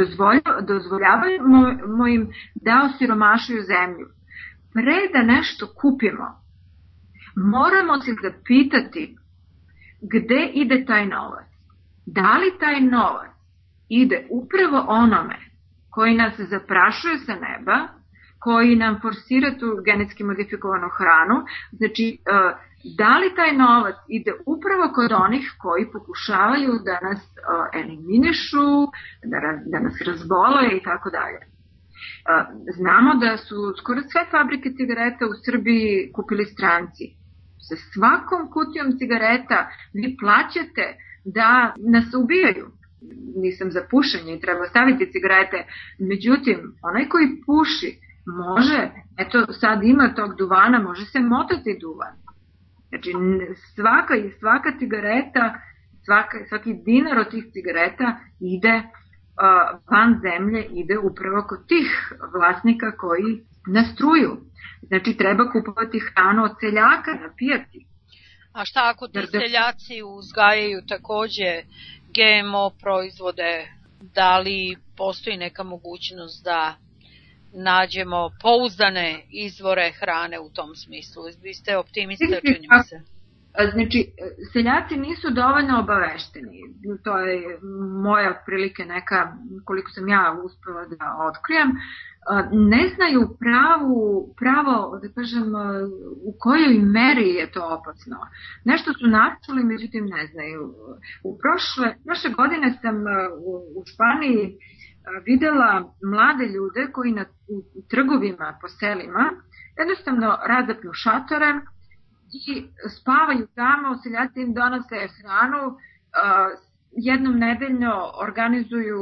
dozvoljavamo im da osiromašuju zemlju. Pre da nešto kupimo, moramo se zapitati gde ide taj novac. Da li taj novac ide upravo onome koji nas zaprašuje sa neba, koji nam forsira tu genetski modifikovanu hranu, znači e, da li taj novac ide upravo kod onih koji pokušavaju da nas e, eliminišu, da, da nas razbole i tako dalje. E, znamo da su skoro sve fabrike cigareta u Srbiji kupili stranci. Sa svakom kutijom cigareta vi plaćate da nas ubijaju nisam za pušenje i treba staviti cigarete. Međutim, onaj koji puši Može, eto sad ima tog duvana, može se motati duvan. Znači svaka i svaka cigareta, svaka, svaki dinar od tih cigareta ide van zemlje, ide upravo kod tih vlasnika koji nastruju. Znači treba kupovati hranu od seljaka na pijaci. A šta ako ti seljaci uzgajaju takođe GMO proizvode, da li postoji neka mogućnost da nađemo pouzdane izvore hrane u tom smislu. Vi ste optimista, čini mi se. Znači, seljaci nisu dovoljno obavešteni. To je moja prilike neka, koliko sam ja uspela da otkrijem. Ne znaju pravu, pravo, da kažem, u kojoj meri je to opasno. Nešto su načuli, međutim ne znaju. U prošle, prošle godine sam u, u Španiji videla mlade ljude koji na, u, trgovima po selima jednostavno razapnu šatore, i spavaju tamo, seljaci im donose hranu, jednom nedeljno organizuju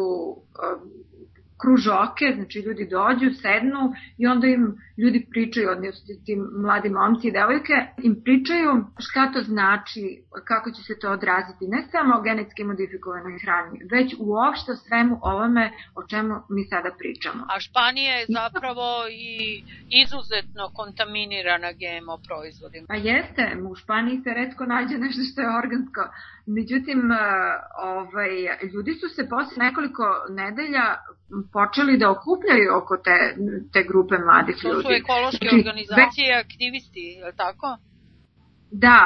kružoke, znači ljudi dođu, sednu i onda im ljudi pričaju, odnosno ti mladi momci i devojke, im pričaju šta to znači, kako će se to odraziti, ne samo o genetski modifikovanoj hrani, već uopšte svemu ovome o čemu mi sada pričamo. A Španija je zapravo i izuzetno kontaminirana GMO proizvodima. Pa jeste, u Španiji se redko nađe nešto što je organsko. Međutim, ovaj, ljudi su se posle nekoliko nedelja počeli da okupljaju oko te, te grupe mladih ljudi. To su ekološke znači, organizacije i aktivisti, je li tako? Da,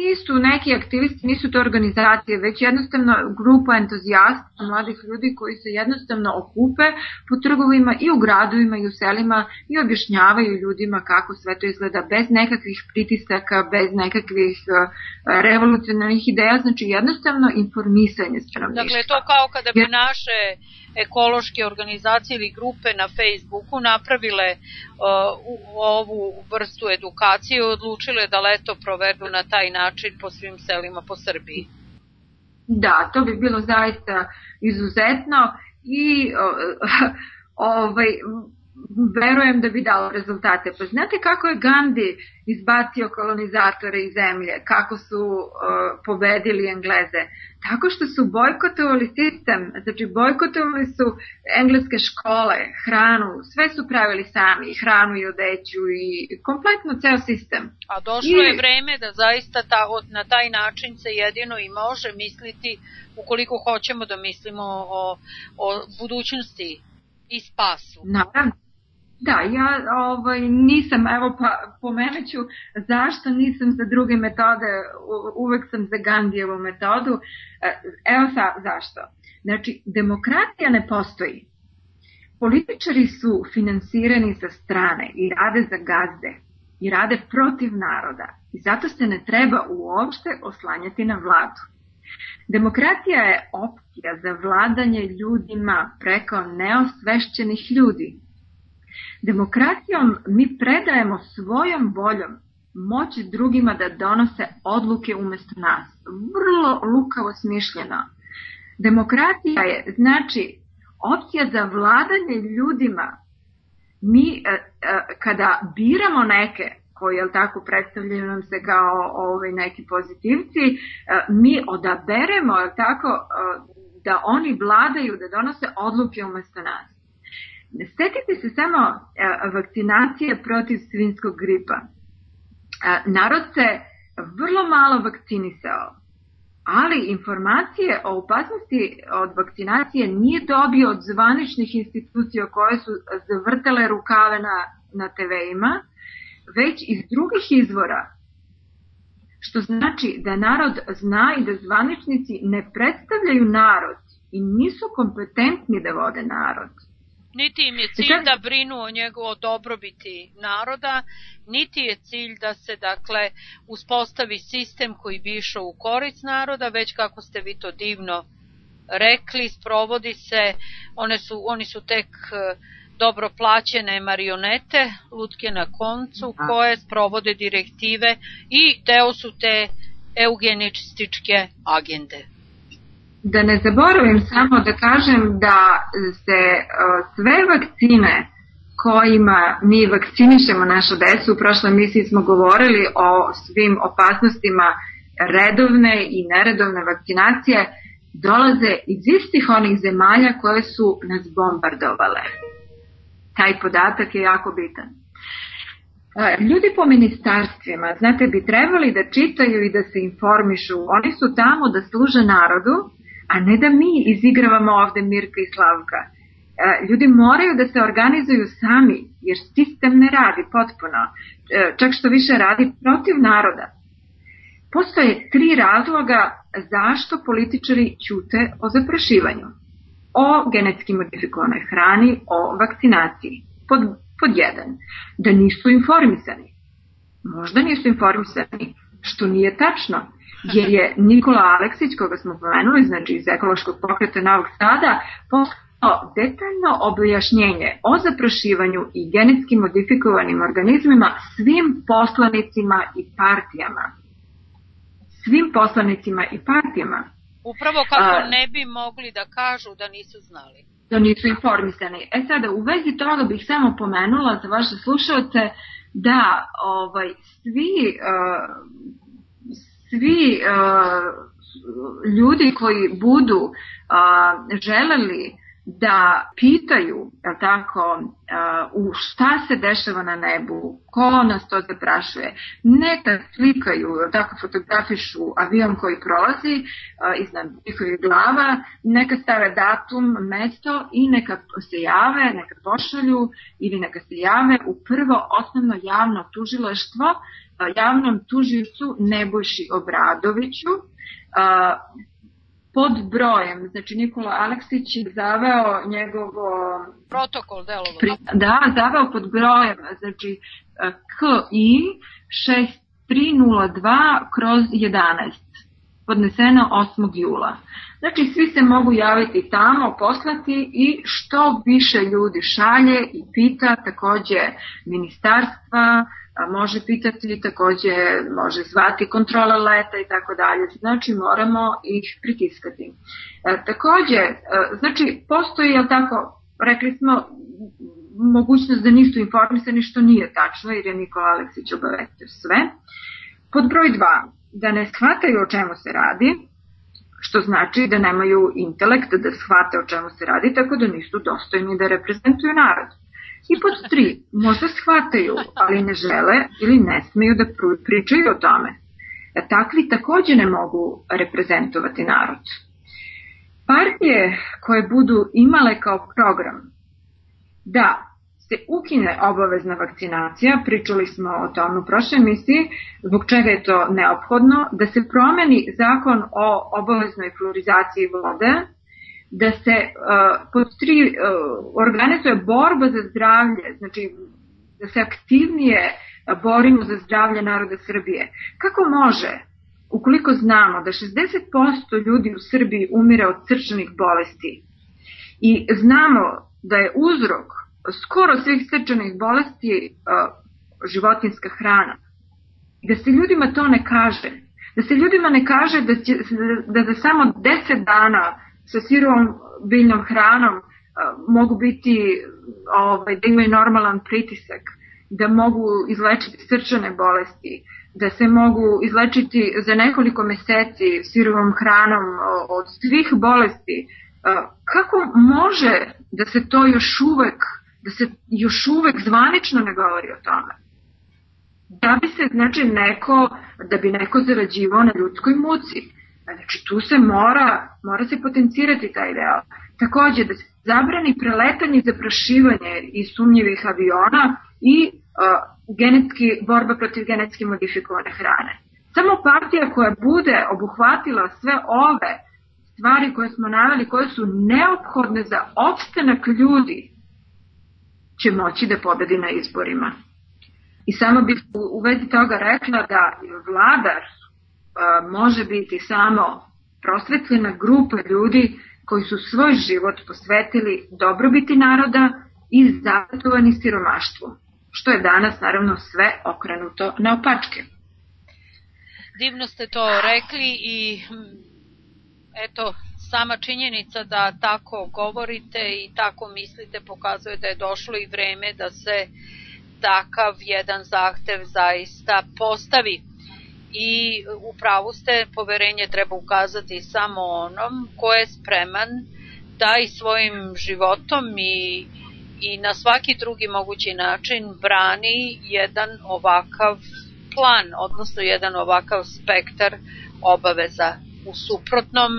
nisu neki aktivisti, nisu to organizacije, već jednostavno grupa entuzijasta mladih ljudi koji se jednostavno okupe po trgovima i u gradovima i u selima i objašnjavaju ljudima kako sve to izgleda bez nekakvih pritisaka, bez nekakvih uh, revolucionarnih ideja, znači jednostavno informisanje stanovništva. Dakle, to kao kada bi naše ekološke organizacije ili grupe na Facebooku napravile uh, ovu vrstu edukacije i odlučile da leto provedu na taj način po svim selima po Srbiji. Da, to bi bilo zaista izuzetno i uh, ovaj verujem da bi dalo rezultate. Pa znate kako je Gandhi izbacio kolonizatore iz zemlje, kako su uh, pobedili Engleze? Tako što su bojkotovali sistem, znači bojkotovali su engleske škole, hranu, sve su pravili sami, hranu i odeću i kompletno ceo sistem. A došlo I... je vreme da zaista ta, na taj način se jedino i može misliti ukoliko hoćemo da mislimo o, o budućnosti i spasu. Naravno. Da, ja ovaj, nisam, evo pa pomenuću zašto nisam za druge metode, uvek sam za Gandijevu metodu. E, evo sa, zašto. Znači, demokratija ne postoji. Političari su finansirani sa strane i rade za gazde i rade protiv naroda i zato se ne treba uopšte oslanjati na vladu. Demokratija je opcija za vladanje ljudima preko neosvešćenih ljudi, Demokratijom mi predajemo svojom voljom moć drugima da donose odluke umesto nas. Vrlo lukavo smišljeno. Demokratija je, znači, opcija za vladanje ljudima. Mi, e, e, kada biramo neke, koji, jel tako, predstavljaju nam se kao ovaj, neki pozitivci, e, mi odaberemo, jel tako, da oni vladaju, da donose odluke umesto nas. Setite se samo e, vakcinacije protiv svinskog gripa. E, narod se vrlo malo vakcinisao, ali informacije o opasnosti od vakcinacije nije dobio od zvaničnih institucija koje su zavrtale rukave na, na TV-ima, već iz drugih izvora, što znači da narod zna i da zvaničnici ne predstavljaju narod i nisu kompetentni da vode narod. Niti im je cilj da brinu o njegovo dobrobiti naroda, niti je cilj da se dakle uspostavi sistem koji bi išao u korist naroda, već kako ste vi to divno rekli, sprovodi se, one su, oni su tek e, dobro plaćene marionete, lutke na koncu, koje sprovode direktive i deo su te eugenističke agende. Da ne zaboravim samo da kažem da se sve vakcine kojima mi vakcinišemo našu decu, u prošloj misiji smo govorili o svim opasnostima redovne i neredovne vakcinacije, dolaze iz istih onih zemalja koje su nas bombardovale. Taj podatak je jako bitan. Ljudi po ministarstvima, znate, bi trebali da čitaju i da se informišu. Oni su tamo da služe narodu, a ne da mi izigravamo ovde Mirka i Slavka. ljudi moraju da se organizuju sami, jer sistem ne radi potpuno, e, čak što više radi protiv naroda. Postoje tri razloga zašto političari ćute o zaprašivanju, o genetski modifikovanoj hrani, o vakcinaciji. Pod, pod jedan, da nisu informisani. Možda nisu informisani, što nije tačno, jer je Nikola Aleksić, koga smo pomenuli, znači iz ekološkog pokreta Novog Sada, poslao detaljno objašnjenje o zaprašivanju i genetski modifikovanim organizmima svim poslanicima i partijama. Svim poslanicima i partijama. Upravo kako ne bi mogli da kažu da nisu znali. Da nisu informisani. E sada, u vezi toga bih samo pomenula za vaše slušalce da ovaj, svi uh, svi uh, ljudi koji budu uh, želeli da pitaju, je tako, uh, u šta se dešava na nebu, ko nas to zaprašuje, neka slikaju, tako fotografišu avion koji prolazi iznad njihovih glava, neka stave datum, mesto i neka se jave, neka pošalju ili neka se jave u prvo osnovno javno tužilaštvo javnom tuživcu Nebojši Obradoviću pod brojem, znači Nikola Aleksić je zaveo njegovo protokol delovo. Pri, da, zaveo pod brojem, znači KI 6302 kroz 11 podneseno 8. jula. Znači, svi se mogu javiti tamo, poslati i što više ljudi šalje i pita takođe ministarstva, može pitati, takođe može zvati kontrola leta i tako dalje. Znači moramo ih pritiskati. E, takođe, e, znači postoji, jel tako, rekli smo, mogućnost da nisu informisani, što nije tačno, jer je Nikola Aleksić obavestio sve. Pod broj 2, da ne shvataju o čemu se radi, što znači da nemaju intelekt da shvate o čemu se radi, tako da nisu dostojni da reprezentuju narod. I pod tri, možda shvataju, ali ne žele ili ne smeju da pričaju o tome. Da takvi takođe ne mogu reprezentovati narod. Partije koje budu imale kao program da se ukine obavezna vakcinacija, pričali smo o tom u prošloj emisiji, zbog čega je to neophodno, da se promeni zakon o obaveznoj fluorizaciji vode, da se uh, pod tri uh, organizuje borba za zdravlje, znači da se aktivnije borimo za zdravlje naroda Srbije. Kako može, ukoliko znamo da 60% ljudi u Srbiji umire od srčanih bolesti i znamo da je uzrok skoro svih srčanih bolesti uh, životinska hrana, da se ljudima to ne kaže, da se ljudima ne kaže da, će, da za samo 10 dana sa sirovom biljnom hranom mogu biti ovaj, da imaju normalan pritisak, da mogu izlečiti srčane bolesti, da se mogu izlečiti za nekoliko meseci sirovom hranom od svih bolesti. Kako može da se to još uvek, da se još uvek zvanično ne govori o tome? Da bi se, znači, neko, da bi neko zarađivao na ljudskoj muci Znači tu se mora, mora se potencirati taj deo. Takođe da se zabrani preletanje i zaprašivanje iz sumnjivih aviona i uh, genetski, borba protiv genetski modifikovane hrane. Samo partija koja bude obuhvatila sve ove stvari koje smo naveli, koje su neophodne za opstanak ljudi, će moći da pobedi na izborima. I samo bih u vezi toga rekla da vladar može biti samo prosvetljena grupa ljudi koji su svoj život posvetili dobrobiti naroda i zavatovani siromaštvu, što je danas naravno sve okrenuto na opačke. Divno ste to rekli i eto, sama činjenica da tako govorite i tako mislite pokazuje da je došlo i vreme da se takav jedan zahtev zaista postavi i u pravu ste, poverenje treba ukazati samo onom ko je spreman da i svojim životom i, i na svaki drugi mogući način brani jedan ovakav plan, odnosno jedan ovakav spektar obaveza. U suprotnom,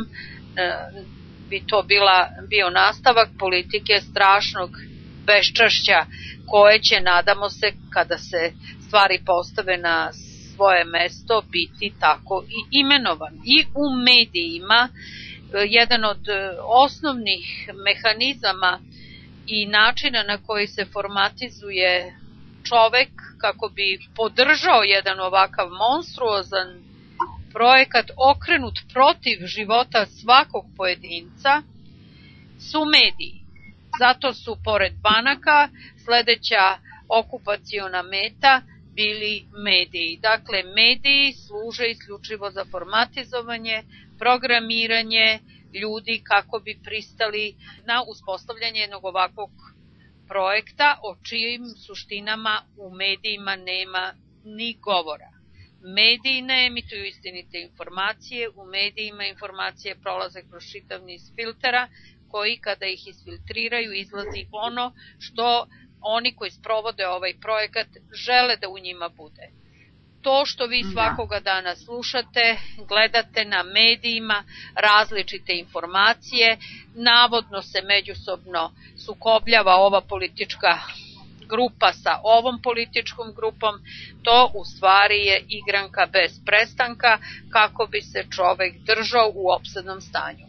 bi to bila, bio nastavak politike strašnog beščašća koje će, nadamo se, kada se stvari postave na svoje mesto, biti tako i imenovan. I u medijima jedan od osnovnih mehanizama i načina na koji se formatizuje čovek kako bi podržao jedan ovakav monstruozan projekat okrenut protiv života svakog pojedinca su mediji. Zato su pored banaka sledeća okupaciona meta bili mediji. Dakle, mediji služe isključivo za formatizovanje, programiranje ljudi kako bi pristali na uspostavljanje jednog ovakvog projekta o čijim suštinama u medijima nema ni govora. Mediji ne emituju istinite informacije, u medijima informacije prolaze kroz čitav niz filtera, koji kada ih isfiltriraju izlazi ono što oni koji sprovode ovaj projekat žele da u njima bude. To što vi da. svakoga dana slušate, gledate na medijima različite informacije, navodno se međusobno sukobljava ova politička grupa sa ovom političkom grupom, to u stvari je igranka bez prestanka kako bi se čovek držao u opsadnom stanju.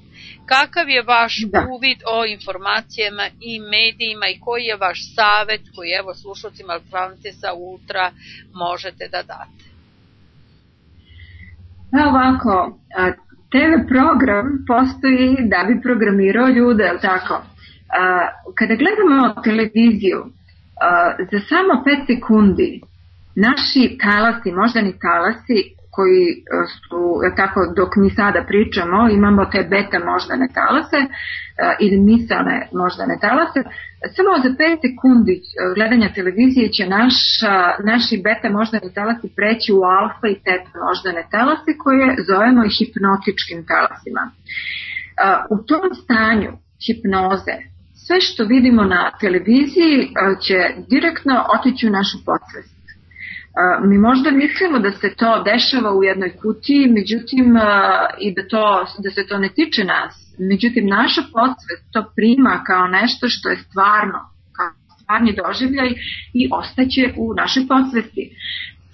Kakav je vaš da. uvid o informacijama i medijima i koji je vaš savet koji evo slušalcima sa Ultra možete da date? Pa ovako, TV program postoji da bi programirao ljude, ali tako? Kada gledamo televiziju, za samo 5 sekundi naši talasi, moždani talasi, koji e, su, tako, dok mi sada pričamo, imamo te beta moždane talase e, ili misalne moždane talase, samo za 5 sekundi gledanja televizije će naša, naši beta moždane talasi preći u alfa i teta moždane talase koje zovemo i hipnotičkim talasima. U tom stanju hipnoze sve što vidimo na televiziji će direktno otići u našu podsvest Mi možda mislimo da se to dešava u jednoj kutiji, međutim i da, to, da se to ne tiče nas. Međutim, naša podsvest to prima kao nešto što je stvarno, kao stvarni doživljaj i ostaće u našoj podsvesti.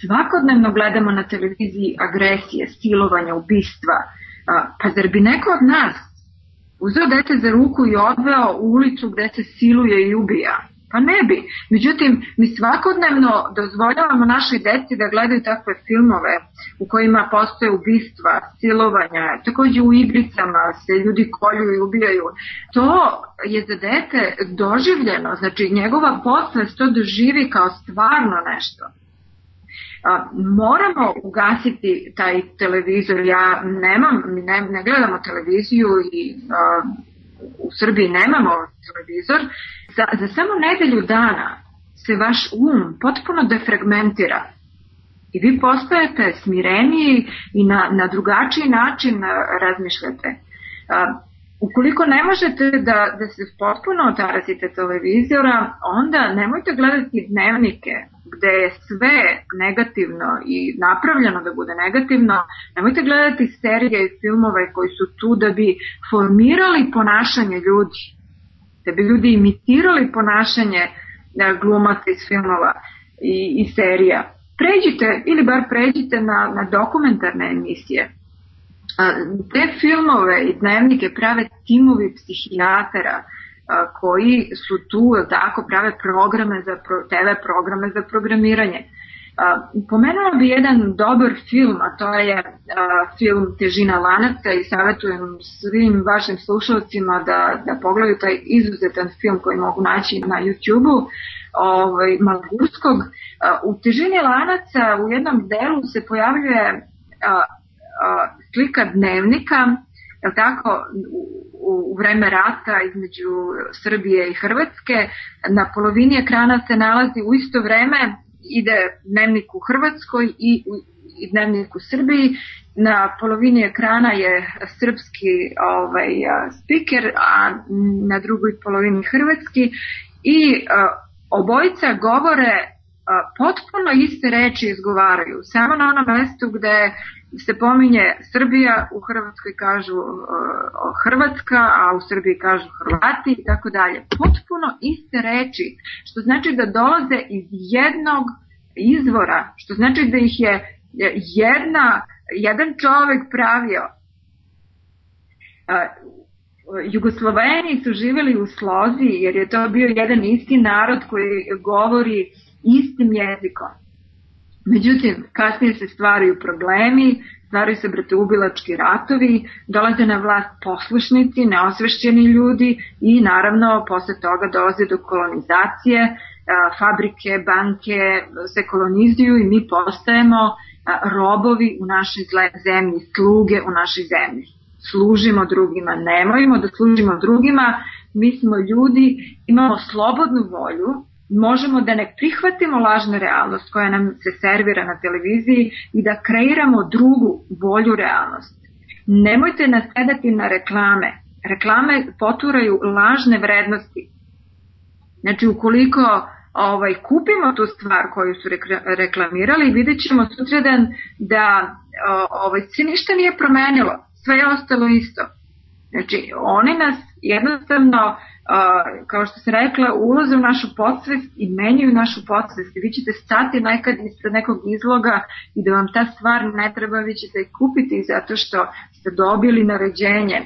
Svakodnevno gledamo na televiziji agresije, silovanja, ubistva. Pa zar bi neko od nas uzeo dete za ruku i odveo u ulicu gde se siluje i ubija? Pa ne bi. Međutim, mi svakodnevno dozvoljavamo našoj deci da gledaju takve filmove u kojima postoje ubistva, silovanja, takođe u igricama se ljudi kolju i ubijaju. To je za dete doživljeno, znači njegova posvest to doživi kao stvarno nešto. Moramo ugasiti taj televizor. Ja nemam, ne, ne gledamo televiziju i a, u Srbiji nemamo televizor, za, za samo nedelju dana se vaš um potpuno defragmentira i vi postajete smireniji i na, na drugačiji način razmišljate. A, ukoliko ne možete da, da se potpuno otarasite televizora, onda nemojte gledati dnevnike gde je sve negativno i napravljeno da bude negativno, nemojte gledati serije i filmove koji su tu da bi formirali ponašanje ljudi da bi ljudi imitirali ponašanje e, glumaca iz filmova i, i serija. Pređite, ili bar pređite na, na dokumentarne emisije. Te filmove i dnevnike prave timovi psihijatara koji su tu, tako, prave programe za, TV programe za programiranje. Pomenula bi jedan dobar film, a to je film Težina lanaca i savjetujem svim vašim slušalcima da, da pogledaju taj izuzetan film koji mogu naći na YouTube-u ovaj, Malgurskog. U Težini lanaca u jednom delu se pojavljuje slika dnevnika, je tako, u, u vreme rata između Srbije i Hrvatske. Na polovini ekrana se nalazi u isto vreme ide dnevnik u Hrvatskoj i, i dnevnik u Srbiji. Na polovini ekrana je srpski ovaj, speaker, a na drugoj polovini hrvatski i obojica govore potpuno iste reči izgovaraju, samo na onom mestu gde se pominje Srbija, u Hrvatskoj kažu Hrvatska, a u Srbiji kažu Hrvati i tako dalje. Potpuno iste reči, što znači da dolaze iz jednog izvora, što znači da ih je jedna, jedan čovek pravio. Jugosloveni su živjeli u slozi jer je to bio jedan isti narod koji govori istim jezikom. Međutim, kasnije se stvaraju problemi, stvaraju se bratoubilački ratovi, dolaze na vlast poslušnici, neosvešćeni ljudi i naravno posle toga dolaze do kolonizacije, fabrike, banke se kolonizuju i mi postajemo robovi u našoj zemlji, sluge u našoj zemlji. Služimo drugima, nemojmo da služimo drugima, mi smo ljudi, imamo slobodnu volju, možemo da ne prihvatimo lažnu realnost koja nam se servira na televiziji i da kreiramo drugu, bolju realnost. Nemojte nasedati na reklame. Reklame poturaju lažne vrednosti. Znači, ukoliko ovaj, kupimo tu stvar koju su reklamirali, vidjet ćemo sutradan da ovaj, se ništa nije promenilo. Sve je ostalo isto. Znači, oni nas jednostavno kao što se rekla, ulaze u našu podsvest i menjaju našu podsvest. Vi ćete stati nekad ispred nekog izloga i da vam ta stvar ne treba, vi ćete je kupiti zato što ste dobili naređenje.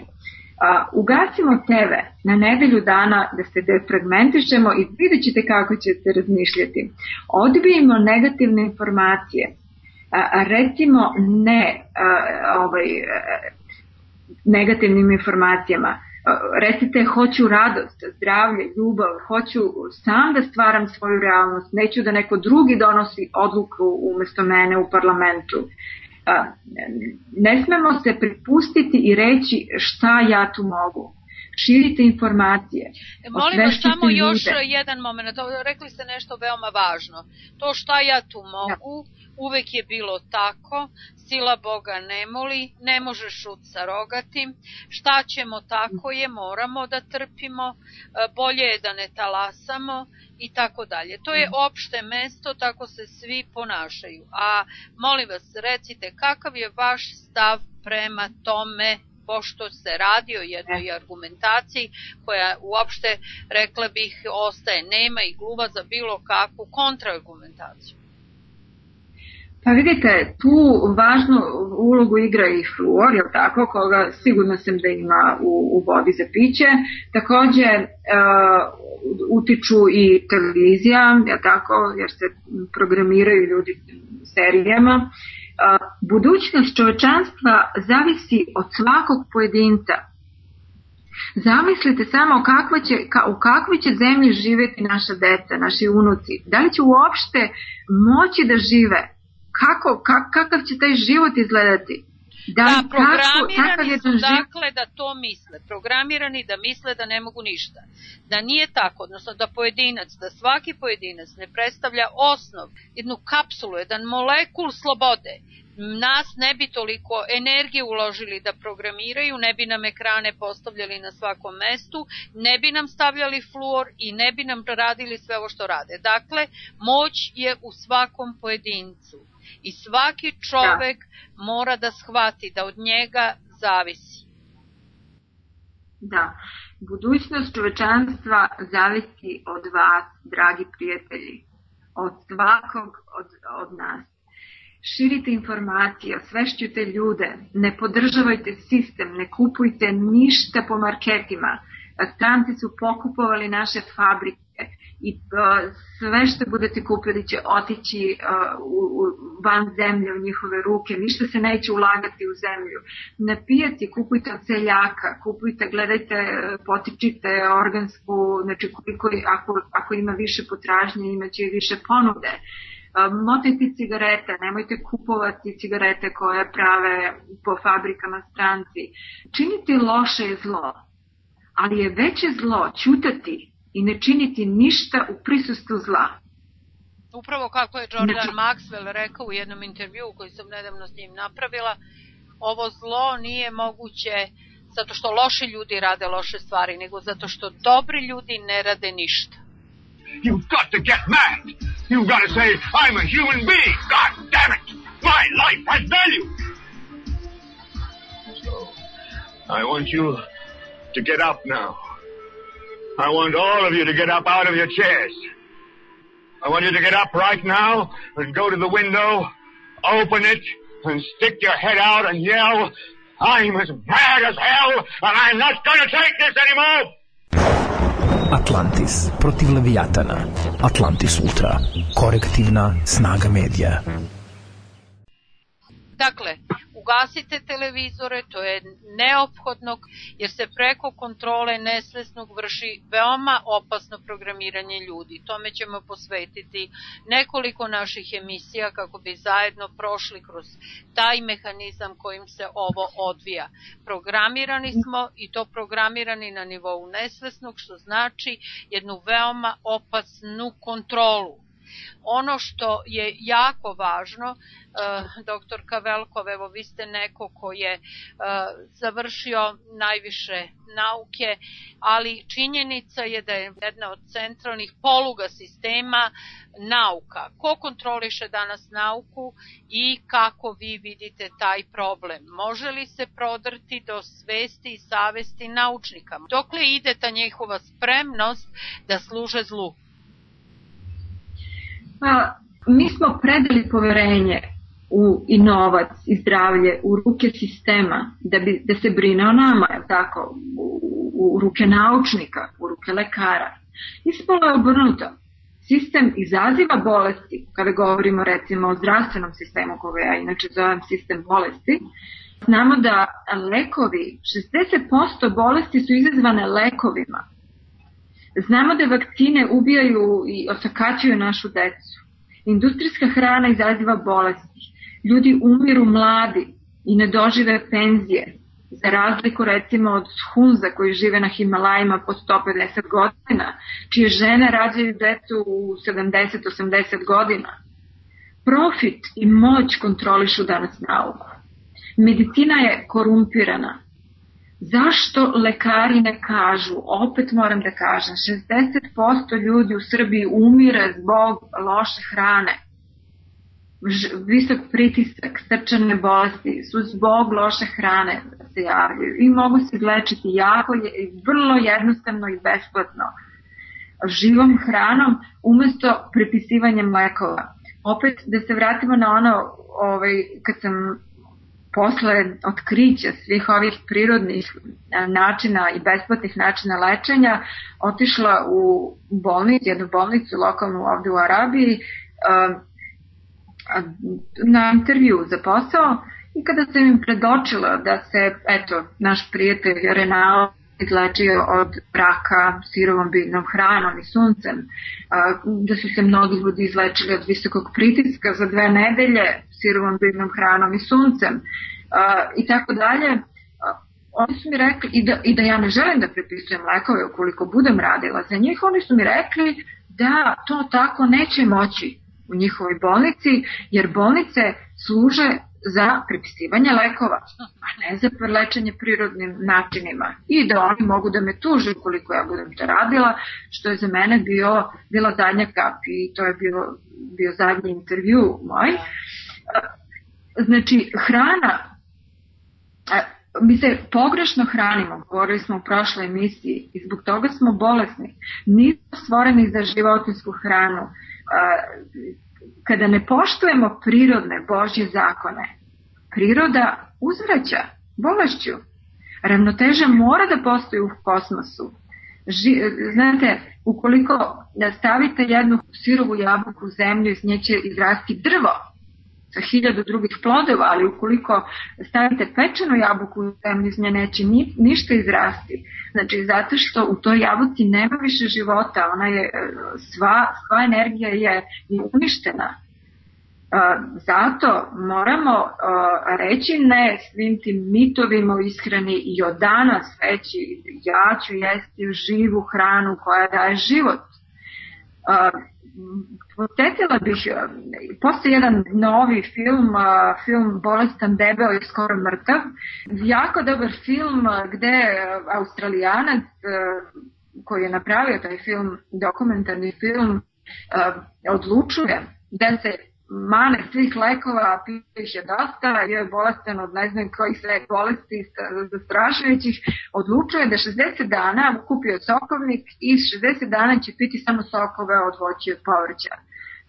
A, ugasimo TV na nedelju dana da se defragmentišemo i vidjet ćete kako ćete razmišljati. Odbijemo negativne informacije. A, a recimo ne a, ovaj, negativnim informacijama recite hoću radost, zdravlje, ljubav, hoću sam da stvaram svoju realnost, neću da neko drugi donosi odluku umesto mene u parlamentu. Ne smemo se pripustiti i reći šta ja tu mogu širite informacije. E, molim vas samo ljude. još jedan moment, rekli ste nešto veoma važno. To šta ja tu mogu, ja. Uvek je bilo tako, sila Boga ne moli, ne može šut sa rogatim, šta ćemo tako je, moramo da trpimo, e, bolje je da ne talasamo i tako dalje. To je opšte mesto, tako se svi ponašaju. A molim vas, recite, kakav je vaš stav prema tome pošto se radi o jednoj argumentaciji koja uopšte, rekla bih, ostaje nema i gluva za bilo kakvu kontraargumentaciju. Pa vidite, tu važnu ulogu igra i fluor, je tako, koga sigurno sam da ima u, u vodi za piće. Takođe, uh, utiču i televizija, je tako, jer se programiraju ljudi serijama. Uh, budućnost čovečanstva zavisi od svakog pojedinca. Zamislite samo kakva će, ka, u kakvoj će zemlji živeti naša deca, naši unuci. Da li će uopšte moći da žive? Kako, kak, kakav će taj život izgledati? Da, da programirani su dakle da to misle, programirani da misle da ne mogu ništa. Da nije tako, odnosno da pojedinac, da svaki pojedinac ne predstavlja osnov, jednu kapsulu, jedan molekul slobode, nas ne bi toliko energije uložili da programiraju, ne bi nam ekrane postavljali na svakom mestu, ne bi nam stavljali fluor i ne bi nam radili sve ovo što rade. Dakle, moć je u svakom pojedincu i svaki čovek da. mora da shvati da od njega zavisi. Da, budućnost čovečanstva zavisi od vas, dragi prijatelji, od svakog od, od nas. Širite informacije, osvešćujte ljude, ne podržavajte sistem, ne kupujte ništa po marketima. Stranci su pokupovali naše fabrike i sve što budete kupili će otići u, u van zemlje u njihove ruke, ništa se neće ulagati u zemlju. Na pijaci kupujte od seljaka, kupujte, gledajte, potičite organsku, znači koliko, ako, ako ima više potražnje, imaće više ponude motajte cigarete, nemojte kupovati cigarete koje prave po fabrikama stranci. Činiti loše je zlo, ali je veće zlo čutati i ne činiti ništa u prisustvu zla. Upravo kako je Jordan znači, Maxwell rekao u jednom intervju koji sam nedavno s njim napravila, ovo zlo nije moguće zato što loši ljudi rade loše stvari, nego zato što dobri ljudi ne rade ništa. You've got to get mad! You've got to say, I'm a human being. God damn it. My life has value. So, I want you to get up now. I want all of you to get up out of your chairs. I want you to get up right now and go to the window, open it, and stick your head out and yell, I'm as mad as hell, and I'm not going to take this anymore! Atlantis protiv Leviatana. Atlantis Ultra. Korektivna snaga medija. Dakle, ugasite televizore, to je neophodno jer se preko kontrole nesvesnog vrši veoma opasno programiranje ljudi. Tome ćemo posvetiti nekoliko naših emisija kako bi zajedno prošli kroz taj mehanizam kojim se ovo odvija. Programirani smo i to programirani na nivou nesvesnog, što znači jednu veoma opasnu kontrolu Ono što je jako važno, uh, doktorka Velkov, evo vi ste neko ko je uh, završio najviše nauke, ali činjenica je da je jedna od centralnih poluga sistema nauka. Ko kontroliše danas nauku i kako vi vidite taj problem? Može li se prodrti do svesti i savesti naučnika? Dokle ide ta njihova spremnost da služe zlu? Pa, mi smo predali poverenje u i novac i zdravlje u ruke sistema da, bi, da se brine o nama, je tako, u, u ruke naučnika, u ruke lekara. Ispalo je obrnuto. Sistem izaziva bolesti, kada govorimo recimo o zdravstvenom sistemu koga ja inače zovem sistem bolesti, znamo da lekovi, 60% bolesti su izazvane lekovima, Znamo da vakcine ubijaju i osakaćuju našu decu. Industrijska hrana izaziva bolesti. Ljudi umiru mladi i ne dožive penzije. Za razliku recimo od Hunza koji žive na Himalajima po 150 godina, čije žene rađaju decu u 70-80 godina. Profit i moć kontrolišu danas nauku. Medicina je korumpirana, Zašto lekari ne kažu, opet moram da kažem, 60% ljudi u Srbiji umire zbog loše hrane. Visok pritisak, srčane bolesti su zbog loše hrane da se javljaju i mogu se lečiti jako, vrlo jednostavno i besplatno živom hranom umesto prepisivanjem lekova. Opet da se vratimo na ono ovaj, kad sam posle otkrića svih ovih prirodnih e, načina i besplatnih načina lečenja otišla u bolnicu, jednu bolnicu lokalnu ovde u Arabiji e, na intervju za posao i kada sam im predočila da se, eto, naš prijatelj Renao izlečio od raka sirovom biljnom hranom i suncem, da su se mnogi ljudi izlečili od visokog pritiska za dve nedelje sirovom biljnom hranom i suncem i tako dalje. Oni su mi rekli i da, i da ja ne želim da prepisujem lekove ukoliko budem radila za njih, oni su mi rekli da to tako neće moći u njihovoj bolnici, jer bolnice služe za prepisivanje lekova, a ne za lečenje prirodnim načinima. I da oni mogu da me tuže koliko ja budem to radila, što je za mene bio, bila zadnja kap i to je bio, bio zadnji intervju moj. Znači, hrana, mi se pogrešno hranimo, govorili smo u prošloj emisiji i zbog toga smo bolesni. Nismo stvoreni za životinsku hranu kada ne poštujemo prirodne Božje zakone, priroda uzvraća bolešću. Ravnoteža mora da postoji u kosmosu. Ži, znate, ukoliko da stavite jednu sirovu jabuku u zemlju, iz nje će izrasti drvo hiljadu drugih plodova, ali ukoliko stavite pečenu jabuku u zemlju, iz nje neće ni, ništa izrasti. Znači, zato što u toj jabuci nema više života, ona je, sva, sva energija je uništena. Zato moramo reći ne svim tim mitovima u ishrani i od danas reći ja ću jesti živu hranu koja daje život. Potetila bih, postoji jedan novi film, film Bolestan debel i skoro mrtav, jako dobar film gde australijanac koji je napravio taj film, dokumentarni film, odlučuje da se mane svih lekova, pije ih je dosta, je bolestan od ne znam kojih sve bolesti zastrašujućih, odlučuje da 60 dana kupio sokovnik i 60 dana će piti samo sokove od voća i od povrća.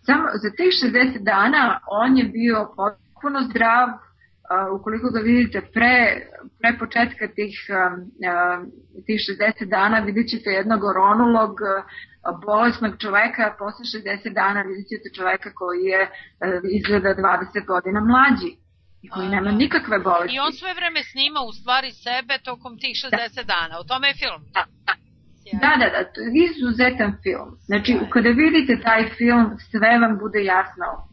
Samo za tih 60 dana on je bio potpuno zdrav, ukoliko ga vidite pre, pre početka tih, tih 60 dana vidit ćete jednog oronulog bolesnog čoveka, a posle 60 dana vidjet ćete čoveka koji je izgleda 20 godina mlađi i koji nema nikakve bolesti. I on sve vreme snima u stvari sebe tokom tih 60 da. dana. O tome je film. Da, da. Da, da, da, to je izuzetan film. Znači, kada vidite taj film, sve vam bude jasno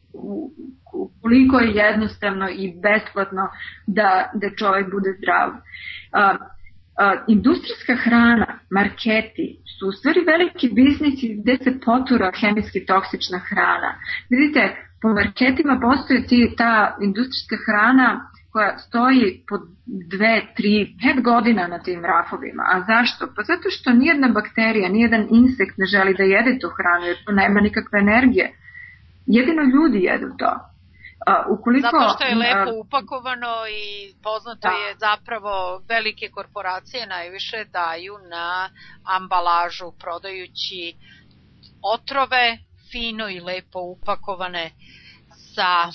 koliko je jednostavno i besplatno da, da čovek bude zdrav. Uh, uh, industrijska hrana, marketi su u stvari veliki biznisi gde se potura hemijski toksična hrana. Vidite, po marketima postoje ti, ta industrijska hrana koja stoji po dve, tri, pet godina na tim rafovima. A zašto? Pa zato što nijedna bakterija, nijedan insekt ne želi da jede tu hranu jer to nema nikakve energije. Jedino ljudi jedu to. A, ukoliko, Zato što je lepo upakovano i poznato da. je zapravo velike korporacije najviše daju na ambalažu prodajući otrove fino i lepo upakovane sa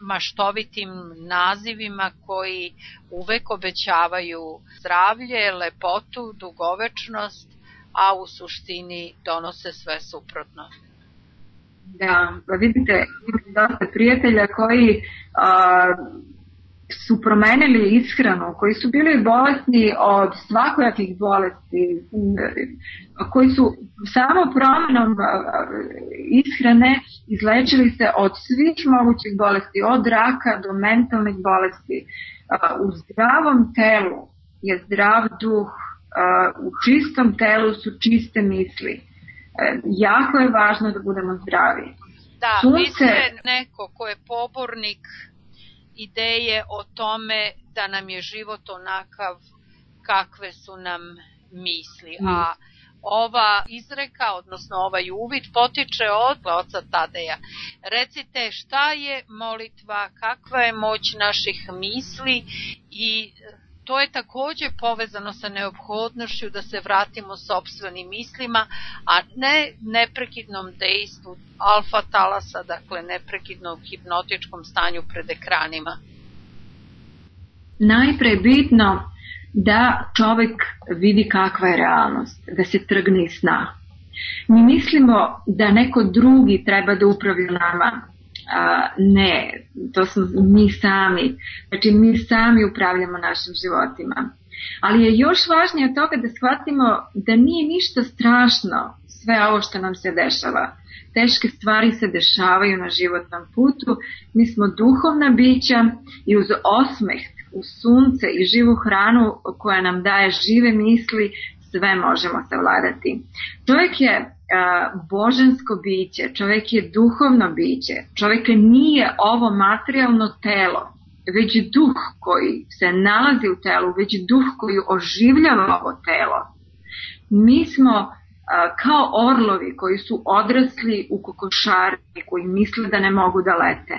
maštovitim nazivima koji uvek obećavaju zdravlje, lepotu, dugovečnost, a u suštini donose sve suprotno. Da, pa vidite, dosta prijatelja koji a, su promenili ishranu, koji su bili bolesni od svakojakih bolesti, koji su samo promenom ishrane izlečili se od svih mogućih bolesti, od raka do mentalnih bolesti. U zdravom telu je zdrav duh, u čistom telu su čiste misli jako je važno da budemo zdravi. Da, Sunce... vi ste neko ko je pobornik ideje o tome da nam je život onakav kakve su nam misli, mm. a ova izreka, odnosno ovaj uvid potiče od oca Tadeja. Recite šta je molitva, kakva je moć naših misli i to je takođe povezano sa neophodnošću da se vratimo sobstvenim mislima, a ne neprekidnom dejstvu alfa talasa, dakle neprekidnom hipnotičkom stanju pred ekranima. Najpre bitno da čovek vidi kakva je realnost, da se trgne iz sna. Mi mislimo da neko drugi treba da upravi nama, A, ne, to smo mi sami. Znači mi sami upravljamo našim životima. Ali je još važnije od toga da shvatimo da nije ništa strašno sve ovo što nam se dešava. Teške stvari se dešavaju na životnom putu. Mi smo duhovna bića i uz osmeh, uz sunce i živu hranu koja nam daje žive misli, sve možemo savladati. Čovjek je božansko biće, čovjek je duhovno biće, čovjek nije ovo materijalno telo, već duh koji se nalazi u telu, već duh koji oživljava ovo telo. Mi smo kao orlovi koji su odrasli u kokošari, koji misle da ne mogu da lete.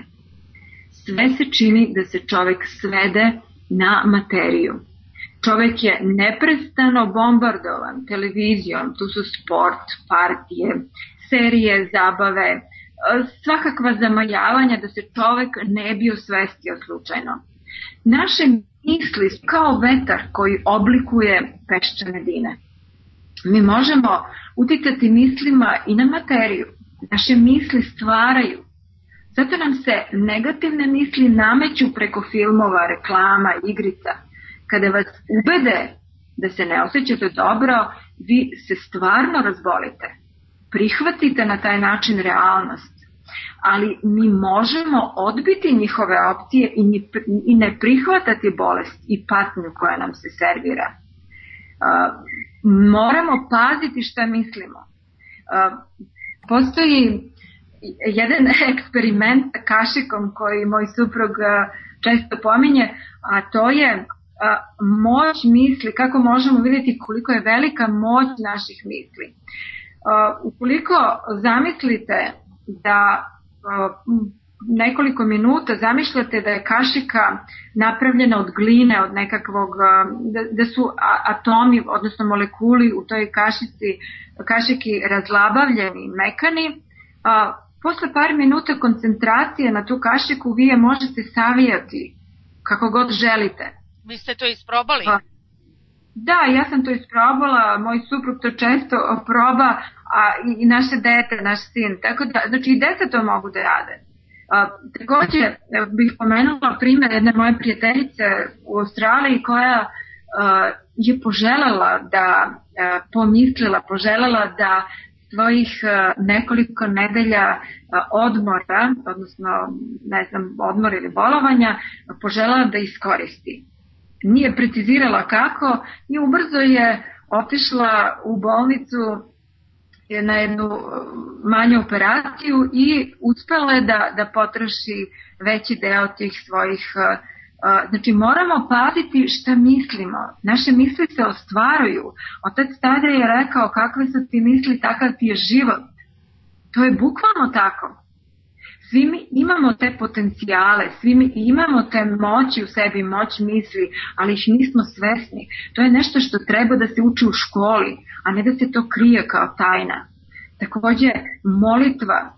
Sve se čini da se čovek svede na materiju. Čovek je neprestano bombardovan televizijom, tu su sport, partije, serije, zabave, e, svakakva zamajavanja da se čovek ne bi osvestio slučajno. Naše misli su kao vetar koji oblikuje peščane dine. Mi možemo uticati mislima i na materiju. Naše misli stvaraju. Zato nam se negativne misli nameću preko filmova, reklama, igrica – kada vas ubede da se ne osjećate dobro, vi se stvarno razbolite. Prihvatite na taj način realnost. Ali mi možemo odbiti njihove opcije i, ne prihvatati bolest i patnju koja nam se servira. Uh, moramo paziti šta mislimo. Uh, postoji jedan eksperiment sa kašikom koji moj suprug često pominje, a to je moć misli, kako možemo vidjeti koliko je velika moć naših misli. ukoliko zamislite da nekoliko minuta zamišljate da je kašika napravljena od gline, od nekakvog, da, da su atomi, odnosno molekuli u toj kašici, kašiki razlabavljeni, mekani, a, posle par minuta koncentracije na tu kašiku vi je možete savijati kako god želite. Vi ste to isprobali? Pa, da, ja sam to isprobala, moj suprug to često proba, a i, i naše dete, naš sin. Tako da, znači i deca to mogu da rade. A, takođe bih pomenula primer jedne moje prijateljice u Australiji koja a, je poželela da a, pomislila, poželela da svojih nekoliko nedelja odmora, odnosno ne znam, odmor ili bolovanja, poželela da iskoristi. Nije precizirala kako i ubrzo je otišla u bolnicu na jednu uh, manju operaciju i uspela je da, da potroši veći deo tih svojih uh, uh, Znači moramo paziti šta mislimo. Naše misli se ostvaruju. Otac tada je rekao kakve su ti misli, takav ti je život. To je bukvalno tako. Svi mi imamo te potencijale, svi mi imamo te moći u sebi, moć misli, ali ih nismo svesni. To je nešto što treba da se uči u školi, a ne da se to krije kao tajna. Takođe, molitva e,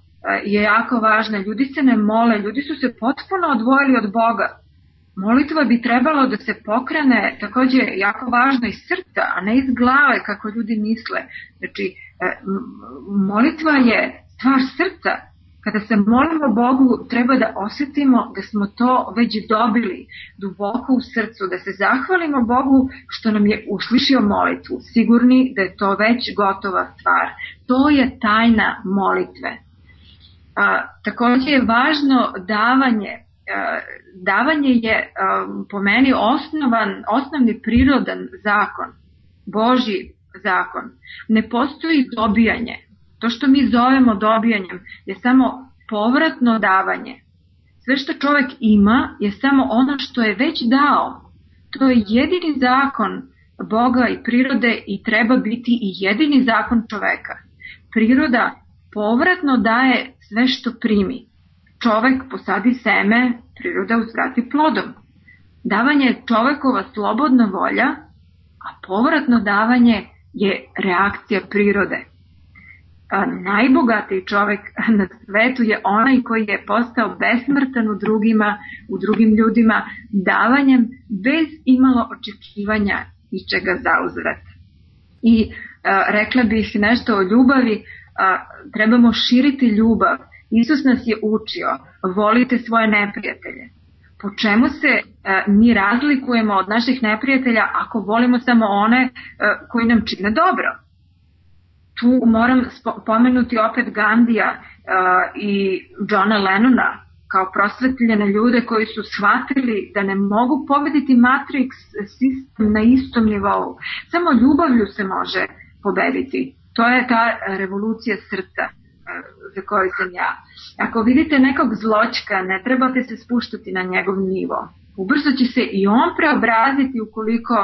je jako važna. Ljudi se ne mole, ljudi su se potpuno odvojili od Boga. Molitva bi trebalo da se pokrene takođe jako važno iz srca, a ne iz glave kako ljudi misle. Znači, e, molitva je stvar srca, Kada se molimo Bogu, treba da osetimo da smo to već dobili duboko u srcu, da se zahvalimo Bogu što nam je uslišio molitvu, sigurni da je to već gotova stvar. To je tajna molitve. A, takođe je važno davanje. Davanje je po meni osnovan, osnovni prirodan zakon, Boži zakon. Ne postoji dobijanje, To što mi zovemo dobijanjem je samo povratno davanje. Sve što čovek ima je samo ono što je već dao. To je jedini zakon Boga i prirode i treba biti i jedini zakon čoveka. Priroda povratno daje sve što primi. Čovek posadi seme, priroda uzvrati plodom. Davanje je čovekova slobodna volja, a povratno davanje je reakcija prirode najbogatiji čovek na svetu je onaj koji je postao besmrtan u drugima, u drugim ljudima, davanjem bez imalo očekivanja čega zauzvrat. I a, rekla bih nešto o ljubavi, a, trebamo širiti ljubav. Isus nas je učio, volite svoje neprijatelje. Po čemu se a, mi razlikujemo od naših neprijatelja ako volimo samo one a, koji nam čine dobro? Tu moram pomenuti opet Gandija uh, i Johna Lennona kao prosvetljene ljude koji su shvatili da ne mogu pobediti Matrix sistem na istom nivou. Samo ljubavlju se može pobediti. To je ta revolucija srca za koju sam ja. Ako vidite nekog zločka, ne trebate se spuštati na njegov nivo. Ubrzo će se i on preobraziti ukoliko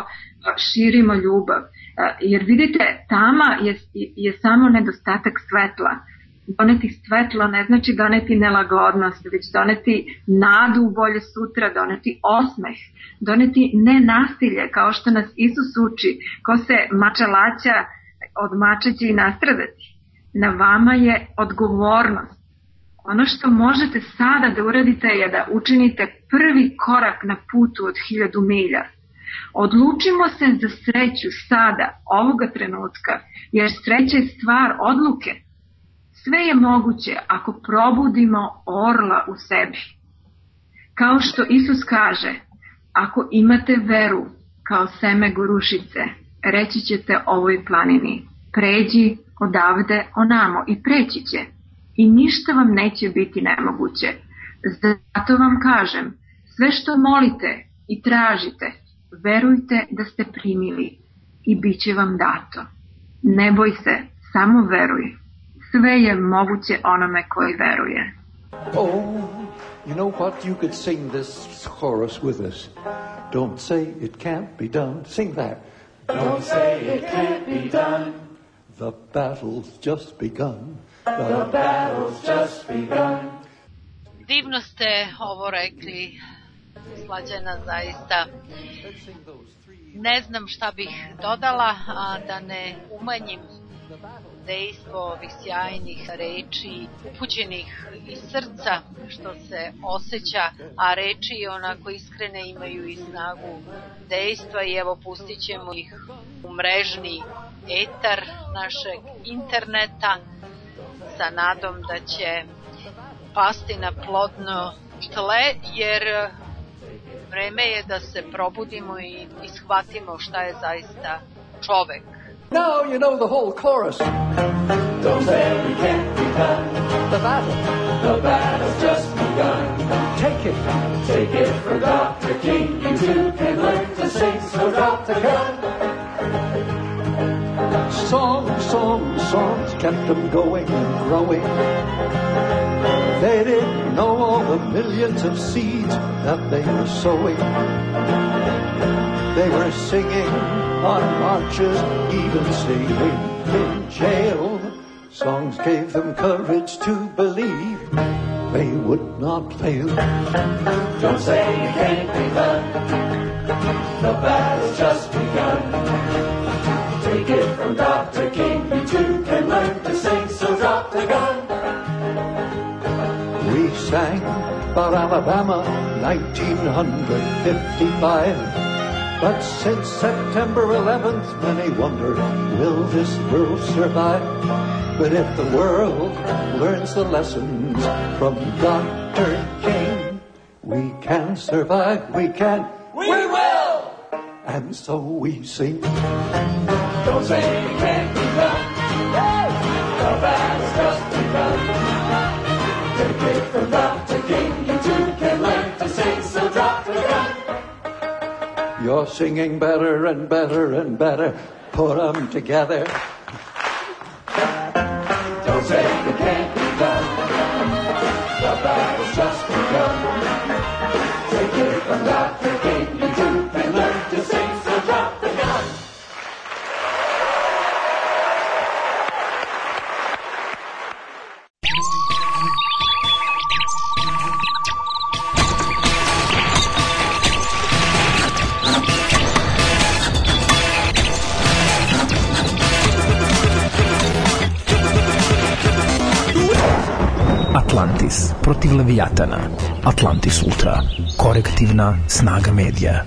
širimo ljubav. Jer vidite, tama je, je samo nedostatak svetla. Doneti svetlo ne znači doneti nelagodnost, već doneti nadu u bolje sutra, doneti osmeh, doneti nenasilje, kao što nas Isus uči, ko se mača laća, od mača će i nastradati. Na vama je odgovornost. Ono što možete sada da uradite je da učinite prvi korak na putu od hiljadu milja Odlučimo se za sreću sada, ovoga trenutka, jer sreća je stvar odluke. Sve je moguće ako probudimo orla u sebi. Kao što Isus kaže, ako imate veru kao seme gorušice, reći ćete ovoj planini, pređi odavde onamo i preći će. I ništa vam neće biti nemoguće. Zato vam kažem, sve što molite i tražite, verujte da ste primili i bit će vam dato. Ne boj se, samo veruj. Sve je moguće onome koji veruje. Oh, you know what? You could sing this chorus with us. Don't say it can't be done. Sing that. Don't say it can't be done. The battle's just begun. The battle's just begun. Divno ste ovo rekli, slađena zaista. Ne znam šta bih dodala, a da ne umanjim dejstvo ovih sjajnih reči upućenih iz srca što se osjeća, a reči onako iskrene imaju i snagu dejstva i evo pustit ćemo ih u mrežni etar našeg interneta sa nadom da će pasti na plodno tle jer vreme je da se probudimo i ishvatimo šta je zaista čovek Now you know the whole chorus. Don't say we can't be done. The battle. The battle's just begun. Take it. Take it from Dr. King. You too can learn to sing, so drop the gun. Songs, songs, songs kept them going and growing. They didn't know all the millions of seeds that they were sowing. They were singing on marches, even singing in jail. Songs gave them courage to believe they would not fail. Don't say you can't be done. The battle's just begun. Take it from Dr. King. You too can learn to sing, so drop the gun. We sang about Alabama, 1955. But since September 11th, many wonder, will this world survive? But if the world learns the lessons from Dr. King, we can survive, we can, we will! And so we sing. Don't say it can't You're singing better and better and better. Put 'em together. Don't say you can't Atlantis protiv Leviatana. Atlantis Ultra. Korektivna snaga medija.